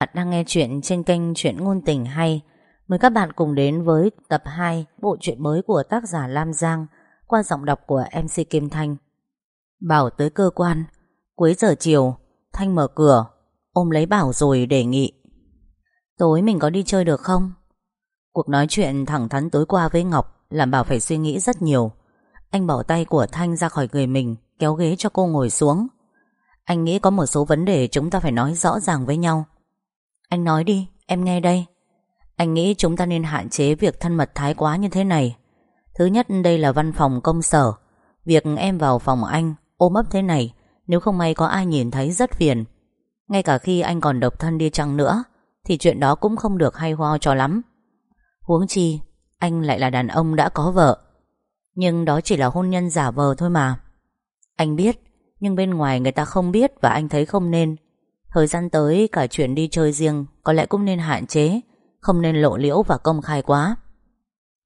Bạn đang nghe chuyện trên kênh Chuyện Ngôn Tình Hay. Mời các bạn cùng đến với tập 2 bộ truyện mới của tác giả Lam Giang qua giọng đọc của MC Kim Thanh. Bảo tới cơ quan, cuối giờ chiều, Thanh mở cửa, ôm lấy Bảo rồi đề nghị. Tối mình có đi chơi được không? Cuộc nói chuyện thẳng thắn tối qua với Ngọc làm Bảo phải suy nghĩ rất nhiều. Anh bỏ tay của Thanh ra khỏi người mình, kéo ghế cho cô ngồi xuống. Anh nghĩ có một số vấn đề chúng ta phải nói rõ ràng với nhau. Anh nói đi, em nghe đây. Anh nghĩ chúng ta nên hạn chế việc thân mật thái quá như thế này. Thứ nhất đây là văn phòng công sở. Việc em vào phòng anh, ôm ấp thế này, nếu không may có ai nhìn thấy rất phiền. Ngay cả khi anh còn độc thân đi chăng nữa, thì chuyện đó cũng không được hay ho cho lắm. Huống chi, anh lại là đàn ông đã có vợ. Nhưng đó chỉ là hôn nhân giả vờ thôi mà. Anh biết, nhưng bên ngoài người ta không biết và anh thấy không nên. Thời gian tới cả chuyện đi chơi riêng có lẽ cũng nên hạn chế, không nên lộ liễu và công khai quá.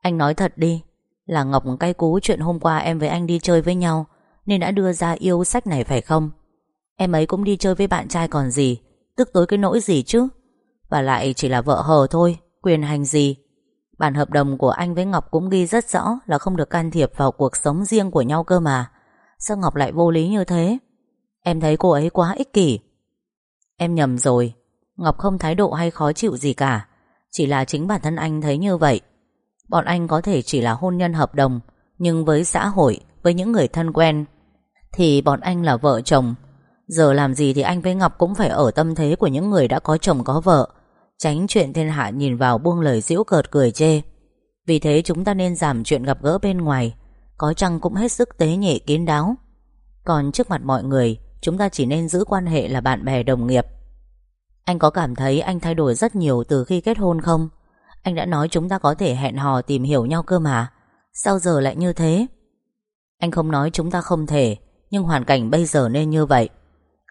Anh nói thật đi, là Ngọc cay cú chuyện hôm qua em với anh đi chơi với nhau nên đã đưa ra yêu sách này phải không? Em ấy cũng đi chơi với bạn trai còn gì, tức tối cái nỗi gì chứ? Và lại chỉ là vợ hờ thôi, quyền hành gì? Bản hợp đồng của anh với Ngọc cũng ghi rất rõ là không được can thiệp vào cuộc sống riêng của nhau cơ mà. Sao Ngọc lại vô lý như thế? Em thấy cô ấy quá ích kỷ. Em nhầm rồi. Ngọc không thái độ hay khó chịu gì cả. Chỉ là chính bản thân anh thấy như vậy. Bọn anh có thể chỉ là hôn nhân hợp đồng, Nhưng với xã hội, Với những người thân quen, Thì bọn anh là vợ chồng. Giờ làm gì thì anh với Ngọc cũng phải ở tâm thế Của những người đã có chồng có vợ. Tránh chuyện thiên hạ nhìn vào buông lời giễu cợt cười chê. Vì thế chúng ta nên giảm chuyện gặp gỡ bên ngoài. Có chăng cũng hết sức tế nhị kín đáo. Còn trước mặt mọi người Chúng ta chỉ nên giữ quan hệ là bạn bè đồng nghiệp. Anh có cảm thấy anh thay đổi rất nhiều từ khi kết hôn không? Anh đã nói chúng ta có thể hẹn hò tìm hiểu nhau cơ mà. Sao giờ lại như thế? Anh không nói chúng ta không thể, Nhưng hoàn cảnh bây giờ nên như vậy.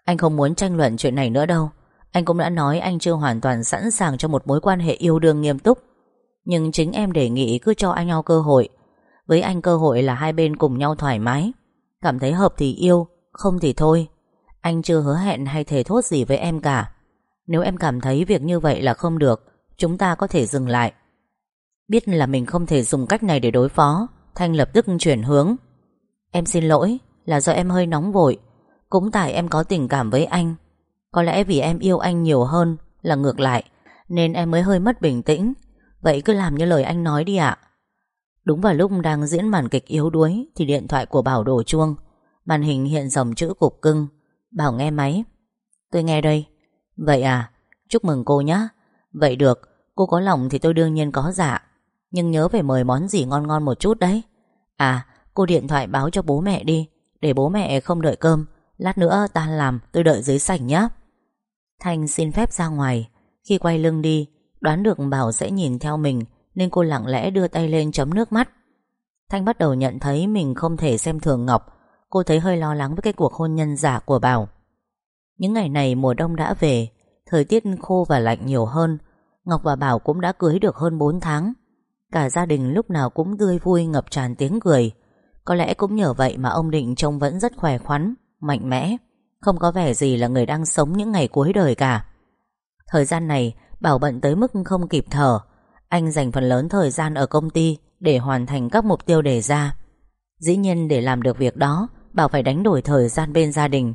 Anh không muốn tranh luận chuyện này nữa đâu. Anh cũng đã nói anh chưa hoàn toàn sẵn sàng Cho một mối quan hệ yêu đương nghiêm túc. Nhưng chính em đề nghị cứ cho anh nhau cơ hội. Với anh cơ hội là hai bên cùng nhau thoải mái. Cảm thấy hợp thì yêu, Không thì thôi anh chưa hứa hẹn hay thề thốt gì với em cả. Nếu em cảm thấy việc như vậy là không được, Chúng ta có thể dừng lại. Biết là mình không thể dùng cách này để đối phó, Thanh lập tức chuyển hướng. Em xin lỗi, Là do em hơi nóng vội. Cũng tại em có tình cảm với anh. Có lẽ vì em yêu anh nhiều hơn Là ngược lại, Nên em mới hơi mất bình tĩnh. Vậy cứ làm như lời anh nói đi ạ. Đúng vào lúc đang diễn màn kịch yếu đuối Thì điện thoại của Bảo đổ chuông. Màn hình hiện dòng chữ cục cưng. Bảo nghe máy. Tôi nghe đây. Vậy à, chúc mừng cô nhé Vậy được, cô có lòng thì tôi đương nhiên có dạ. Nhưng nhớ phải mời món gì ngon ngon một chút đấy. À, cô điện thoại báo cho bố mẹ đi Để bố mẹ không đợi cơm. Lát nữa ta làm tôi đợi dưới sảnh nhé Thanh xin phép ra ngoài. Khi quay lưng đi Đoán được Bảo sẽ nhìn theo mình Nên cô lặng lẽ đưa tay lên chấm nước mắt. Thanh bắt đầu nhận thấy mình không thể xem thường Ngọc. Cô thấy hơi lo lắng với cái cuộc hôn nhân giả của Bảo. Những ngày này mùa đông đã về, Thời tiết khô và lạnh nhiều hơn. Ngọc và Bảo cũng đã cưới được hơn 4 tháng. Cả gia đình lúc nào cũng tươi vui, ngập tràn tiếng cười. Có lẽ cũng nhờ vậy mà ông Định trông vẫn rất khỏe khoắn, Mạnh mẽ. Không có vẻ gì là người đang sống những ngày cuối đời cả. Thời gian này, Bảo bận tới mức không kịp thở. Anh dành phần lớn thời gian ở công ty Để hoàn thành các mục tiêu đề ra. Dĩ nhiên để làm được việc đó Bảo phải đánh đổi thời gian bên gia đình.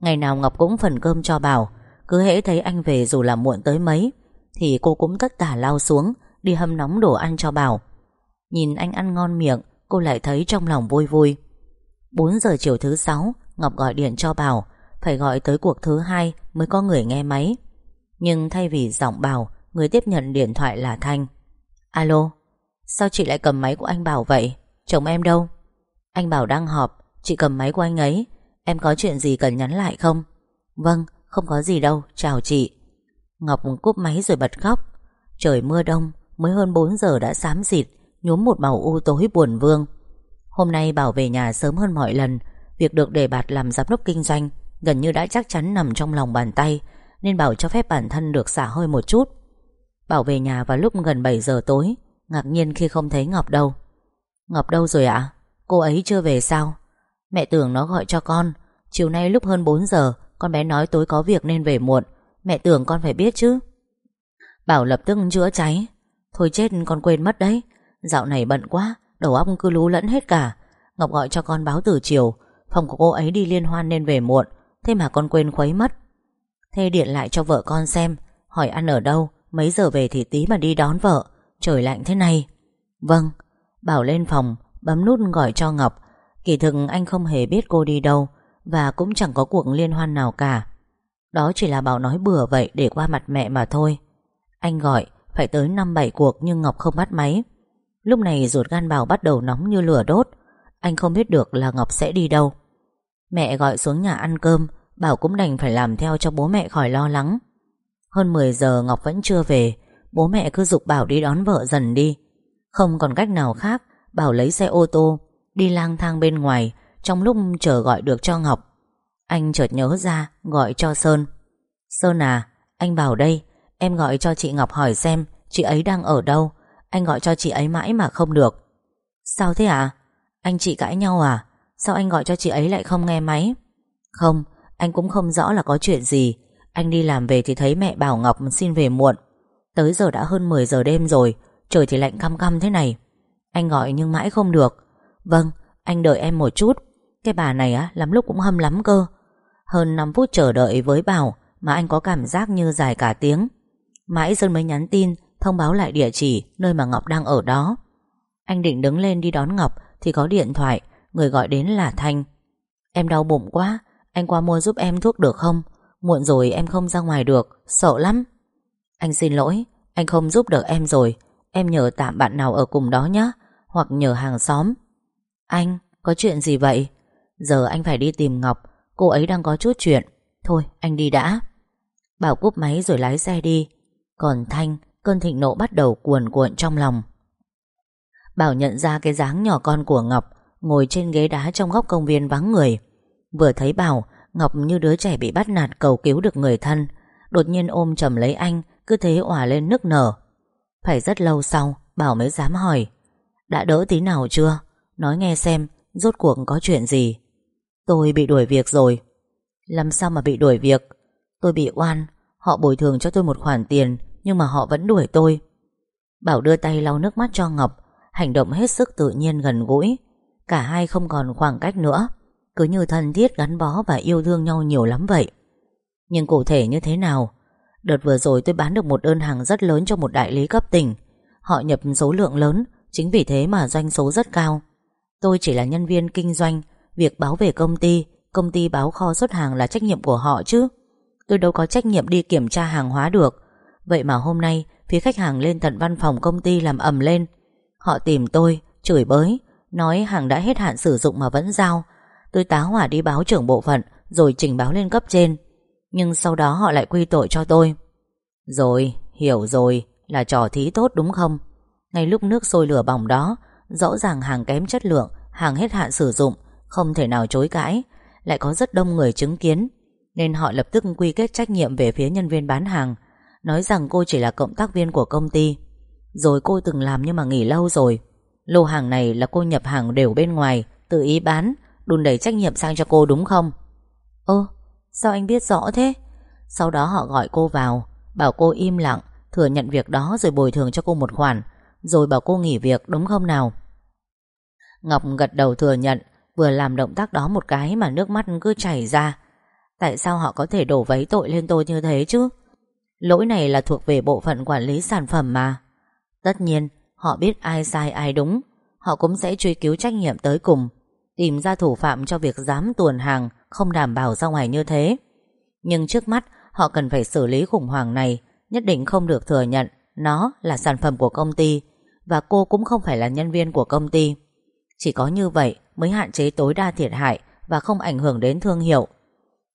Ngày nào Ngọc cũng phần cơm cho Bảo, Cứ hễ thấy anh về dù là muộn tới mấy, Thì cô cũng tất tả lao xuống, Đi hâm nóng đồ ăn cho Bảo. Nhìn anh ăn ngon miệng, Cô lại thấy trong lòng vui vui. 4 giờ chiều thứ sáu, Ngọc gọi điện cho Bảo, Phải gọi tới cuộc thứ hai mới có người nghe máy. Nhưng thay vì giọng Bảo, Người tiếp nhận điện thoại là Thanh. Alo, Sao chị lại cầm máy của anh Bảo vậy? Chồng em đâu? Anh Bảo đang họp Chị cầm máy của anh ấy. Em có chuyện gì cần nhắn lại không? Vâng không có gì đâu. Chào chị. Ngọc cúp máy rồi bật khóc. Trời mưa đông, Mới hơn 4 giờ đã xám xịt, Nhuốm một màu u tối buồn vương. Hôm nay Bảo về nhà sớm hơn mọi lần, Việc được đề bạt làm giám đốc kinh doanh Gần như đã chắc chắn nằm trong lòng bàn tay, Nên Bảo cho phép bản thân được xả hơi một chút. Bảo về nhà vào lúc gần 7 giờ tối, Ngạc nhiên khi không thấy Ngọc đâu. Ngọc đâu rồi ạ? Cô ấy chưa về sao? Mẹ tưởng nó gọi cho con. Chiều nay lúc hơn 4 giờ, Con bé nói tối có việc nên về muộn. Mẹ tưởng con phải biết chứ. Bảo lập tức chữa cháy. Thôi chết, con quên mất đấy. Dạo này bận quá, Đầu óc cứ lú lẫn hết cả. Ngọc gọi cho con báo từ chiều. Phòng của cô ấy đi liên hoan nên về muộn. Thế mà con quên khuấy mất. Thế điện lại cho vợ con xem. Hỏi ăn ở đâu, Mấy giờ về thì tí mà đi đón vợ. Trời lạnh thế này. Vâng. Bảo lên phòng, Bấm nút gọi cho Ngọc. Kỳ thực anh không hề biết cô đi đâu Và cũng chẳng có cuộc liên hoan nào cả. Đó chỉ là Bảo nói bừa vậy Để qua mặt mẹ mà thôi. Anh gọi, phải tới 5-7 cuộc Nhưng Ngọc không bắt máy. Lúc này ruột gan Bảo bắt đầu nóng như lửa đốt. Anh không biết được là Ngọc sẽ đi đâu. Mẹ gọi xuống nhà ăn cơm, Bảo cũng đành phải làm theo cho bố mẹ khỏi lo lắng. Hơn 10 giờ Ngọc vẫn chưa về, Bố mẹ cứ dục Bảo đi đón vợ dần đi. Không còn cách nào khác, Bảo lấy xe ô tô Đi lang thang bên ngoài, Trong lúc chờ gọi được cho Ngọc. Anh chợt nhớ ra, gọi cho Sơn. Sơn à Anh Bảo đây, Em gọi cho chị Ngọc hỏi xem, Chị ấy đang ở đâu? Anh gọi cho chị ấy mãi mà không được. Sao thế ạ? Anh chị cãi nhau à? Sao anh gọi cho chị ấy lại không nghe máy? Không, Anh cũng không rõ là có chuyện gì. Anh đi làm về thì thấy mẹ bảo Ngọc xin về muộn. Tới giờ đã hơn 10 giờ đêm rồi, Trời thì lạnh căm căm thế này. Anh gọi nhưng mãi không được. Vâng anh đợi em một chút. Cái bà này á, lắm lúc cũng hâm lắm cơ. Hơn 5 phút chờ đợi với Bảo Mà anh có cảm giác như dài cả tiếng. Mãi Sơn mới nhắn tin, Thông báo lại địa chỉ nơi mà Ngọc đang ở đó. Anh định đứng lên đi đón Ngọc Thì có điện thoại, Người gọi đến là Thanh. Em đau bụng quá, Anh qua mua giúp em thuốc được không? Muộn rồi em không ra ngoài được, Sợ lắm. Anh xin lỗi, Anh không giúp được em rồi. Em nhờ tạm bạn nào ở cùng đó nhé Hoặc nhờ hàng xóm. Anh, có chuyện gì vậy? Giờ anh phải đi tìm Ngọc, Cô ấy đang có chút chuyện. Thôi, anh đi đã. Bảo cúp máy rồi lái xe đi. Còn Thanh, Cơn thịnh nộ bắt đầu cuồn cuộn trong lòng. Bảo nhận ra cái dáng nhỏ con của Ngọc, Ngồi trên ghế đá trong góc công viên vắng người. Vừa thấy Bảo, Ngọc như đứa trẻ bị bắt nạt cầu cứu được người thân. Đột nhiên ôm chầm lấy anh, Cứ thế òa lên nức nở. Phải rất lâu sau, Bảo mới dám hỏi, Đã đỡ tí nào chưa? Nói nghe xem, Rốt cuộc có chuyện gì? Tôi bị đuổi việc rồi. Làm sao mà bị đuổi việc? Tôi bị oan, Họ bồi thường cho tôi một khoản tiền, Nhưng mà họ vẫn đuổi tôi. Bảo đưa tay lau nước mắt cho Ngọc, Hành động hết sức tự nhiên gần gũi. Cả hai không còn khoảng cách nữa, Cứ như thân thiết gắn bó và yêu thương nhau nhiều lắm vậy. Nhưng cụ thể như thế nào? Đợt vừa rồi tôi bán được một đơn hàng rất lớn cho một đại lý cấp tỉnh. Họ nhập số lượng lớn, Chính vì thế mà doanh số rất cao. Tôi chỉ là nhân viên kinh doanh. Việc báo về công ty Công ty báo kho xuất hàng là trách nhiệm của họ chứ. Tôi đâu có trách nhiệm đi kiểm tra hàng hóa được. Vậy mà hôm nay Phía khách hàng lên tận văn phòng công ty làm ầm lên. Họ tìm tôi Chửi bới Nói hàng đã hết hạn sử dụng mà vẫn giao. Tôi tá hỏa đi báo trưởng bộ phận Rồi trình báo lên cấp trên. Nhưng sau đó họ lại quy tội cho tôi. Rồi, hiểu rồi Là trò thí tốt đúng không? Ngay lúc nước sôi lửa bỏng đó Rõ ràng hàng kém chất lượng, Hàng hết hạn sử dụng, Không thể nào chối cãi. Lại có rất đông người chứng kiến, Nên họ lập tức quy kết trách nhiệm về phía nhân viên bán hàng. Nói rằng cô chỉ là cộng tác viên của công ty. Rồi cô từng làm nhưng mà nghỉ lâu rồi. Lô hàng này là cô nhập hàng đều bên ngoài, Tự ý bán, Đùn đẩy trách nhiệm sang cho cô đúng không? Ơ, sao anh biết rõ thế? Sau đó họ gọi cô vào, Bảo cô im lặng, Thừa nhận việc đó rồi bồi thường cho cô một khoản. Rồi bảo cô nghỉ việc, đúng không nào? Ngọc gật đầu thừa nhận, Vừa làm động tác đó một cái Mà nước mắt cứ chảy ra. Tại sao họ có thể đổ vấy tội lên tôi như thế chứ? Lỗi này là thuộc về bộ phận quản lý sản phẩm mà. Tất nhiên, Họ biết ai sai ai đúng. Họ cũng sẽ truy cứu trách nhiệm tới cùng. Tìm ra thủ phạm cho việc dám tuồn hàng, Không đảm bảo ra ngoài như thế. Nhưng trước mắt, Họ cần phải xử lý khủng hoảng này. Nhất định không được thừa nhận, Nó là sản phẩm của công ty. Và cô cũng không phải là nhân viên của công ty Chỉ có như vậy Mới hạn chế tối đa thiệt hại Và không ảnh hưởng đến thương hiệu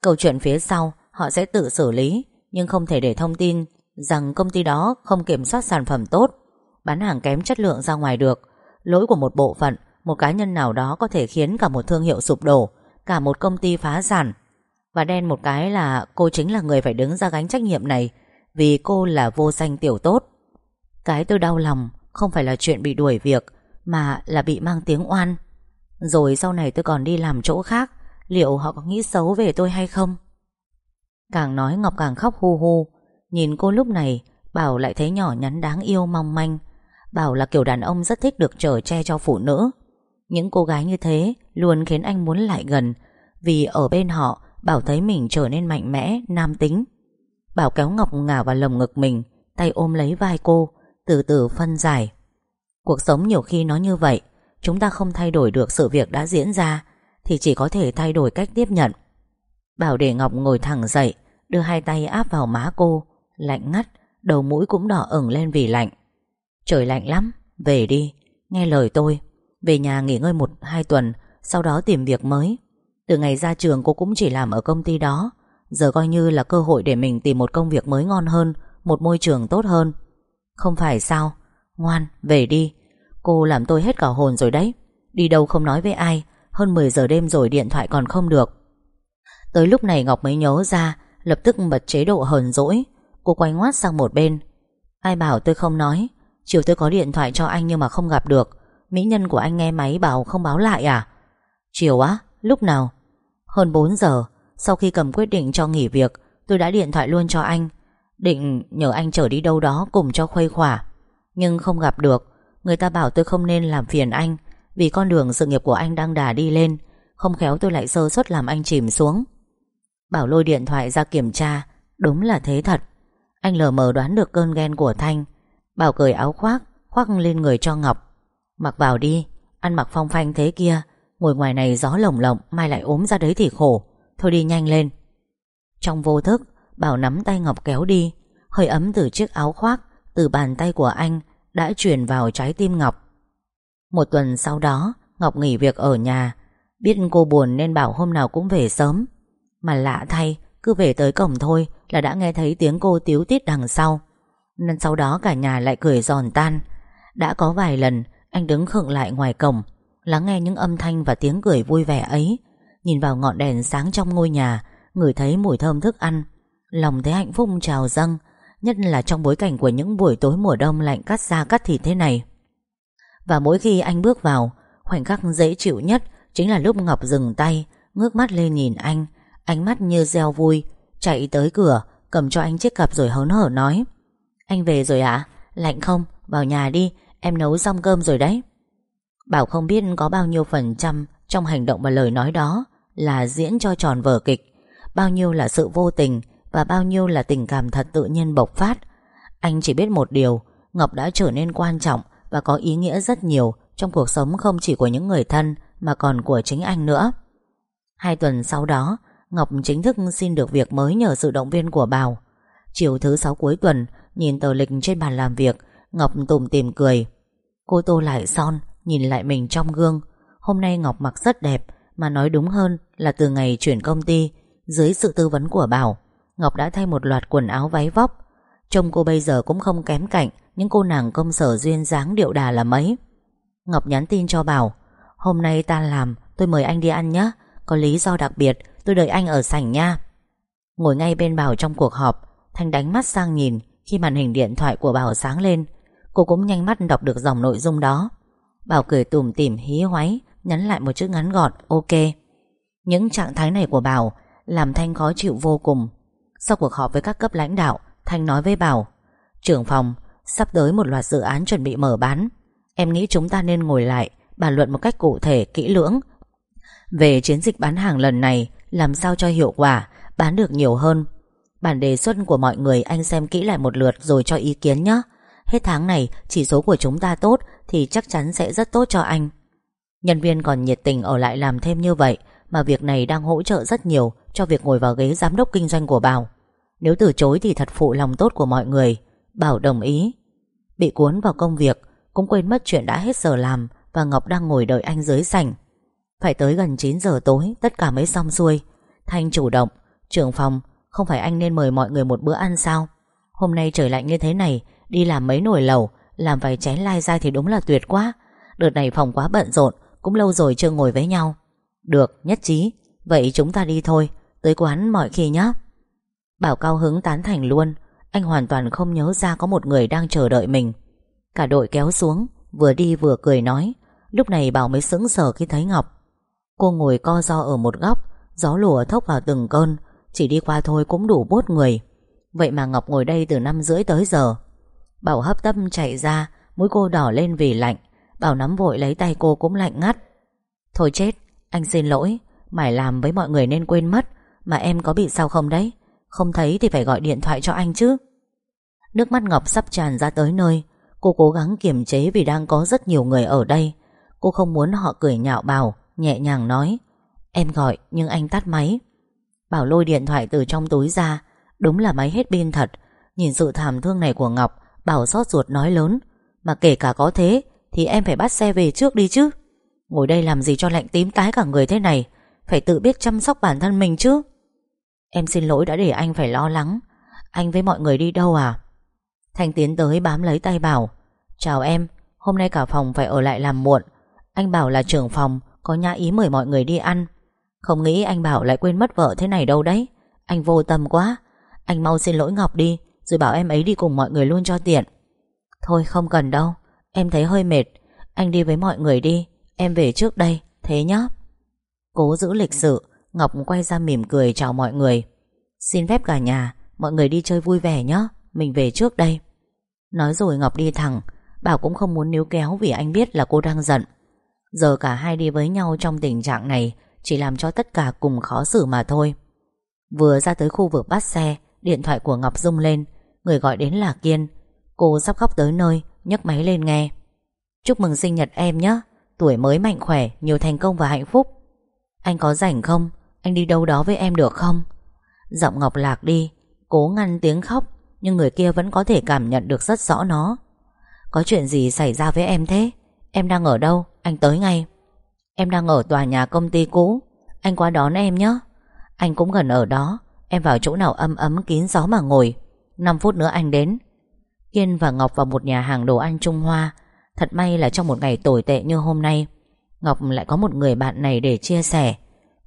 Câu chuyện phía sau Họ sẽ tự xử lý Nhưng không thể để thông tin Rằng công ty đó không kiểm soát sản phẩm tốt bán hàng kém chất lượng ra ngoài được. Lỗi của một bộ phận, một cá nhân nào đó có thể khiến cả một thương hiệu sụp đổ, cả một công ty phá sản. Và đen một cái là cô chính là người phải đứng ra gánh trách nhiệm này vì cô là vô danh tiểu tốt. Cái tôi đau lòng không phải là chuyện bị đuổi việc mà là bị mang tiếng oan. Rồi sau này tôi còn đi làm chỗ khác liệu họ có nghĩ xấu về tôi hay không? Càng nói Ngọc càng khóc hu hu. Nhìn cô lúc này Bảo lại thấy nhỏ nhắn đáng yêu mong manh. Bảo là kiểu đàn ông rất thích được trở che cho phụ nữ. Những cô gái như thế Luôn khiến anh muốn lại gần Vì ở bên họ Bảo thấy mình trở nên mạnh mẽ, nam tính. Bảo kéo Ngọc ngả vào lồng ngực mình Tay ôm lấy vai cô. Từ từ phân giải. Cuộc sống nhiều khi nó như vậy, Chúng ta không thay đổi được sự việc đã diễn ra, Thì chỉ có thể thay đổi cách tiếp nhận. Bảo để Ngọc ngồi thẳng dậy, Đưa hai tay áp vào má cô, Lạnh ngắt, Đầu mũi cũng đỏ ửng lên vì lạnh. Trời lạnh lắm, Về đi, Nghe lời tôi, Về nhà nghỉ ngơi một, hai tuần, Sau đó tìm việc mới. Từ ngày ra trường cô cũng chỉ làm ở công ty đó, Giờ coi như là cơ hội để mình tìm một công việc mới ngon hơn, Một môi trường tốt hơn. Không phải sao? Ngoan, về đi. Cô làm tôi hết cả hồn rồi đấy. Đi đâu không nói với ai. Hơn 10 giờ đêm rồi điện thoại còn không được. Tới lúc này Ngọc mới nhớ ra Lập tức bật chế độ hờn dỗi. Cô quay ngoắt sang một bên. Ai bảo tôi không nói? Chiều tôi có điện thoại cho anh nhưng mà không gặp được. Mỹ nhân của anh nghe máy bảo không báo lại à? Chiều á, lúc nào? Hơn 4 giờ. Sau khi cầm quyết định cho nghỉ việc Tôi đã điện thoại luôn cho anh. Định nhờ anh chở đi đâu đó cùng cho khuây khỏa. Nhưng không gặp được. Người ta bảo tôi không nên làm phiền anh. Vì con đường sự nghiệp của anh đang đà đi lên. Không khéo tôi lại sơ suất làm anh chìm xuống. Bảo lôi điện thoại ra kiểm tra. Đúng là thế thật. Anh lờ mờ đoán được cơn ghen của Thanh. Bảo cởi áo khoác Khoác lên người cho Ngọc. Mặc vào đi. Ăn mặc phong phanh thế kia. Ngồi ngoài này gió lồng lộng, Mai lại ốm ra đấy thì khổ. Thôi đi nhanh lên. Trong vô thức Bảo nắm tay Ngọc kéo đi. Hơi ấm từ chiếc áo khoác, Từ bàn tay của anh Đã truyền vào trái tim Ngọc. Một tuần sau đó, Ngọc nghỉ việc ở nhà. Biết cô buồn nên bảo hôm nào cũng về sớm. Mà lạ thay, Cứ về tới cổng thôi Là đã nghe thấy tiếng cô tiếu tít đằng sau. Nên sau đó cả nhà lại cười giòn tan. Đã có vài lần, Anh đứng khựng lại ngoài cổng, Lắng nghe những âm thanh và tiếng cười vui vẻ ấy. Nhìn vào ngọn đèn sáng trong ngôi nhà, Ngửi thấy mùi thơm thức ăn. Lòng thấy hạnh phúc trào dâng, Nhất là trong bối cảnh của những buổi tối mùa đông lạnh cắt da cắt thịt thế này Và mỗi khi anh bước vào, Khoảnh khắc dễ chịu nhất Chính là lúc Ngọc dừng tay, Ngước mắt lên nhìn anh, Ánh mắt như reo vui, Chạy tới cửa, Cầm cho anh chiếc cặp rồi hớn hở nói, Anh về rồi ạ, Lạnh không? Vào nhà đi, Em nấu xong cơm rồi đấy Bảo không biết có bao nhiêu phần trăm Trong hành động và lời nói đó Là diễn cho tròn vở kịch, Bao nhiêu là sự vô tình và bao nhiêu là tình cảm thật tự nhiên bộc phát. Anh chỉ biết một điều, Ngọc đã trở nên quan trọng Và có ý nghĩa rất nhiều Trong cuộc sống không chỉ của những người thân Mà còn của chính anh nữa. Hai tuần sau đó, Ngọc chính thức xin được việc mới nhờ sự động viên của Bảo. Chiều thứ sáu cuối tuần, Nhìn tờ lịch trên bàn làm việc, Ngọc tủm tìm cười. Cô tô lại son, Nhìn lại mình trong gương. Hôm nay Ngọc mặc rất đẹp, Mà nói đúng hơn là từ ngày chuyển công ty, Dưới sự tư vấn của Bảo. Ngọc đã thay một loạt quần áo váy vóc. Trông cô bây giờ cũng không kém cạnh Những cô nàng công sở duyên dáng điệu đà là mấy. Ngọc nhắn tin cho Bảo, Hôm nay ta làm, Tôi mời anh đi ăn nhé Có lý do đặc biệt, Tôi đợi anh ở sảnh nha. Ngồi ngay bên Bảo trong cuộc họp, Thanh đánh mắt sang nhìn Khi màn hình điện thoại của Bảo sáng lên. Cô cũng nhanh mắt đọc được dòng nội dung đó. Bảo cười tủm tỉm hí hoáy, Nhắn lại một chữ ngắn gọn, Ok. Những trạng thái này của Bảo Làm Thanh khó chịu vô cùng. Sau cuộc họp với các cấp lãnh đạo Thanh nói với Bảo Trưởng phòng Sắp tới một loạt dự án chuẩn bị mở bán. Em nghĩ chúng ta nên ngồi lại Bàn luận một cách cụ thể, kỹ lưỡng. Về chiến dịch bán hàng lần này Làm sao cho hiệu quả Bán được nhiều hơn? Bản đề xuất của mọi người anh xem kỹ lại một lượt Rồi cho ý kiến nhé Hết tháng này chỉ số của chúng ta tốt Thì chắc chắn sẽ rất tốt cho anh. Nhân viên còn nhiệt tình ở lại làm thêm như vậy Mà việc này đang hỗ trợ rất nhiều. Cho việc ngồi vào ghế giám đốc kinh doanh của Bảo. Nếu từ chối thì thật phụ lòng tốt của mọi người. Bảo đồng ý. Bị cuốn vào công việc Cũng quên mất chuyện đã hết giờ làm Và Ngọc đang ngồi đợi anh dưới sảnh. Phải tới gần 9 giờ tối Tất cả mới xong xuôi. Thanh chủ động Trưởng phòng Không phải anh nên mời mọi người một bữa ăn sao? Hôm nay trời lạnh như thế này Đi làm mấy nồi lẩu Làm vài chén lai dai thì đúng là tuyệt quá. Đợt này phòng quá bận rộn Cũng lâu rồi chưa ngồi với nhau. Được, nhất trí. Vậy chúng ta đi thôi. Tới quán mọi khi nhé Bảo cao hứng tán thành luôn. Anh hoàn toàn không nhớ ra có một người đang chờ đợi mình. Cả đội kéo xuống Vừa đi vừa cười nói. Lúc này Bảo mới sững sờ khi thấy Ngọc. Cô ngồi co do ở một góc Gió lùa thốc vào từng cơn Chỉ đi qua thôi cũng đủ bốt người. Vậy mà Ngọc ngồi đây từ năm rưỡi tới giờ. Bảo hấp tâm chạy ra Mũi cô đỏ lên vì lạnh. Bảo nắm vội lấy tay cô cũng lạnh ngắt. Thôi chết, anh xin lỗi Mải làm với mọi người nên quên mất. Mà em có bị sao không đấy? Không thấy thì phải gọi điện thoại cho anh chứ. Nước mắt Ngọc sắp tràn ra tới nơi. Cô cố gắng kiềm chế vì đang có rất nhiều người ở đây. Cô không muốn họ cười nhạo Bảo, Nhẹ nhàng nói, Em gọi, nhưng anh tắt máy. Bảo lôi điện thoại từ trong túi ra. Đúng là máy hết pin thật. Nhìn sự thảm thương này của Ngọc, Bảo xót ruột nói lớn, Mà kể cả có thế, Thì em phải bắt xe về trước đi chứ. Ngồi đây làm gì cho lạnh tím tái cả người thế này? Phải tự biết chăm sóc bản thân mình chứ. Em xin lỗi đã để anh phải lo lắng. Anh với mọi người đi đâu à? Thanh tiến tới bám lấy tay Bảo. Chào em, Hôm nay cả phòng phải ở lại làm muộn. Anh Bảo là trưởng phòng, Có nhã ý mời mọi người đi ăn. Không nghĩ anh Bảo lại quên mất vợ thế này đâu đấy. Anh vô tâm quá. Anh mau xin lỗi Ngọc đi, Rồi bảo em ấy đi cùng mọi người luôn cho tiện. Thôi, không cần đâu. Em thấy hơi mệt. Anh đi với mọi người đi. Em về trước đây, Thế nhá. Cố giữ lịch sự. Ngọc quay ra mỉm cười chào mọi người. Xin phép cả nhà, Mọi người đi chơi vui vẻ nhé. Mình về trước đây. Nói rồi Ngọc đi thẳng. Bảo cũng không muốn níu kéo vì anh biết là cô đang giận. Giờ cả hai đi với nhau trong tình trạng này, Chỉ làm cho tất cả cùng khó xử mà thôi. Vừa ra tới khu vực bắt xe, Điện thoại của Ngọc rung lên. Người gọi đến là Kiên. Cô sắp khóc tới nơi, nhấc máy lên nghe. Chúc mừng sinh nhật em nhé. Tuổi mới mạnh khỏe, Nhiều thành công và hạnh phúc. Anh có rảnh không? Anh đi đâu đó với em được không? Giọng Ngọc lạc đi, Cố ngăn tiếng khóc, Nhưng người kia vẫn có thể cảm nhận được rất rõ nó. Có chuyện gì xảy ra với em thế? Em đang ở đâu? Anh tới ngay. Em đang ở tòa nhà công ty cũ. Anh qua đón em nhé. Anh cũng gần ở đó. Em vào chỗ nào âm ấm, kín gió mà ngồi. 5 phút nữa anh đến. Kiên và Ngọc vào một nhà hàng đồ ăn Trung Hoa. Thật may là trong một ngày tồi tệ như hôm nay. Ngọc lại có một người bạn này để chia sẻ.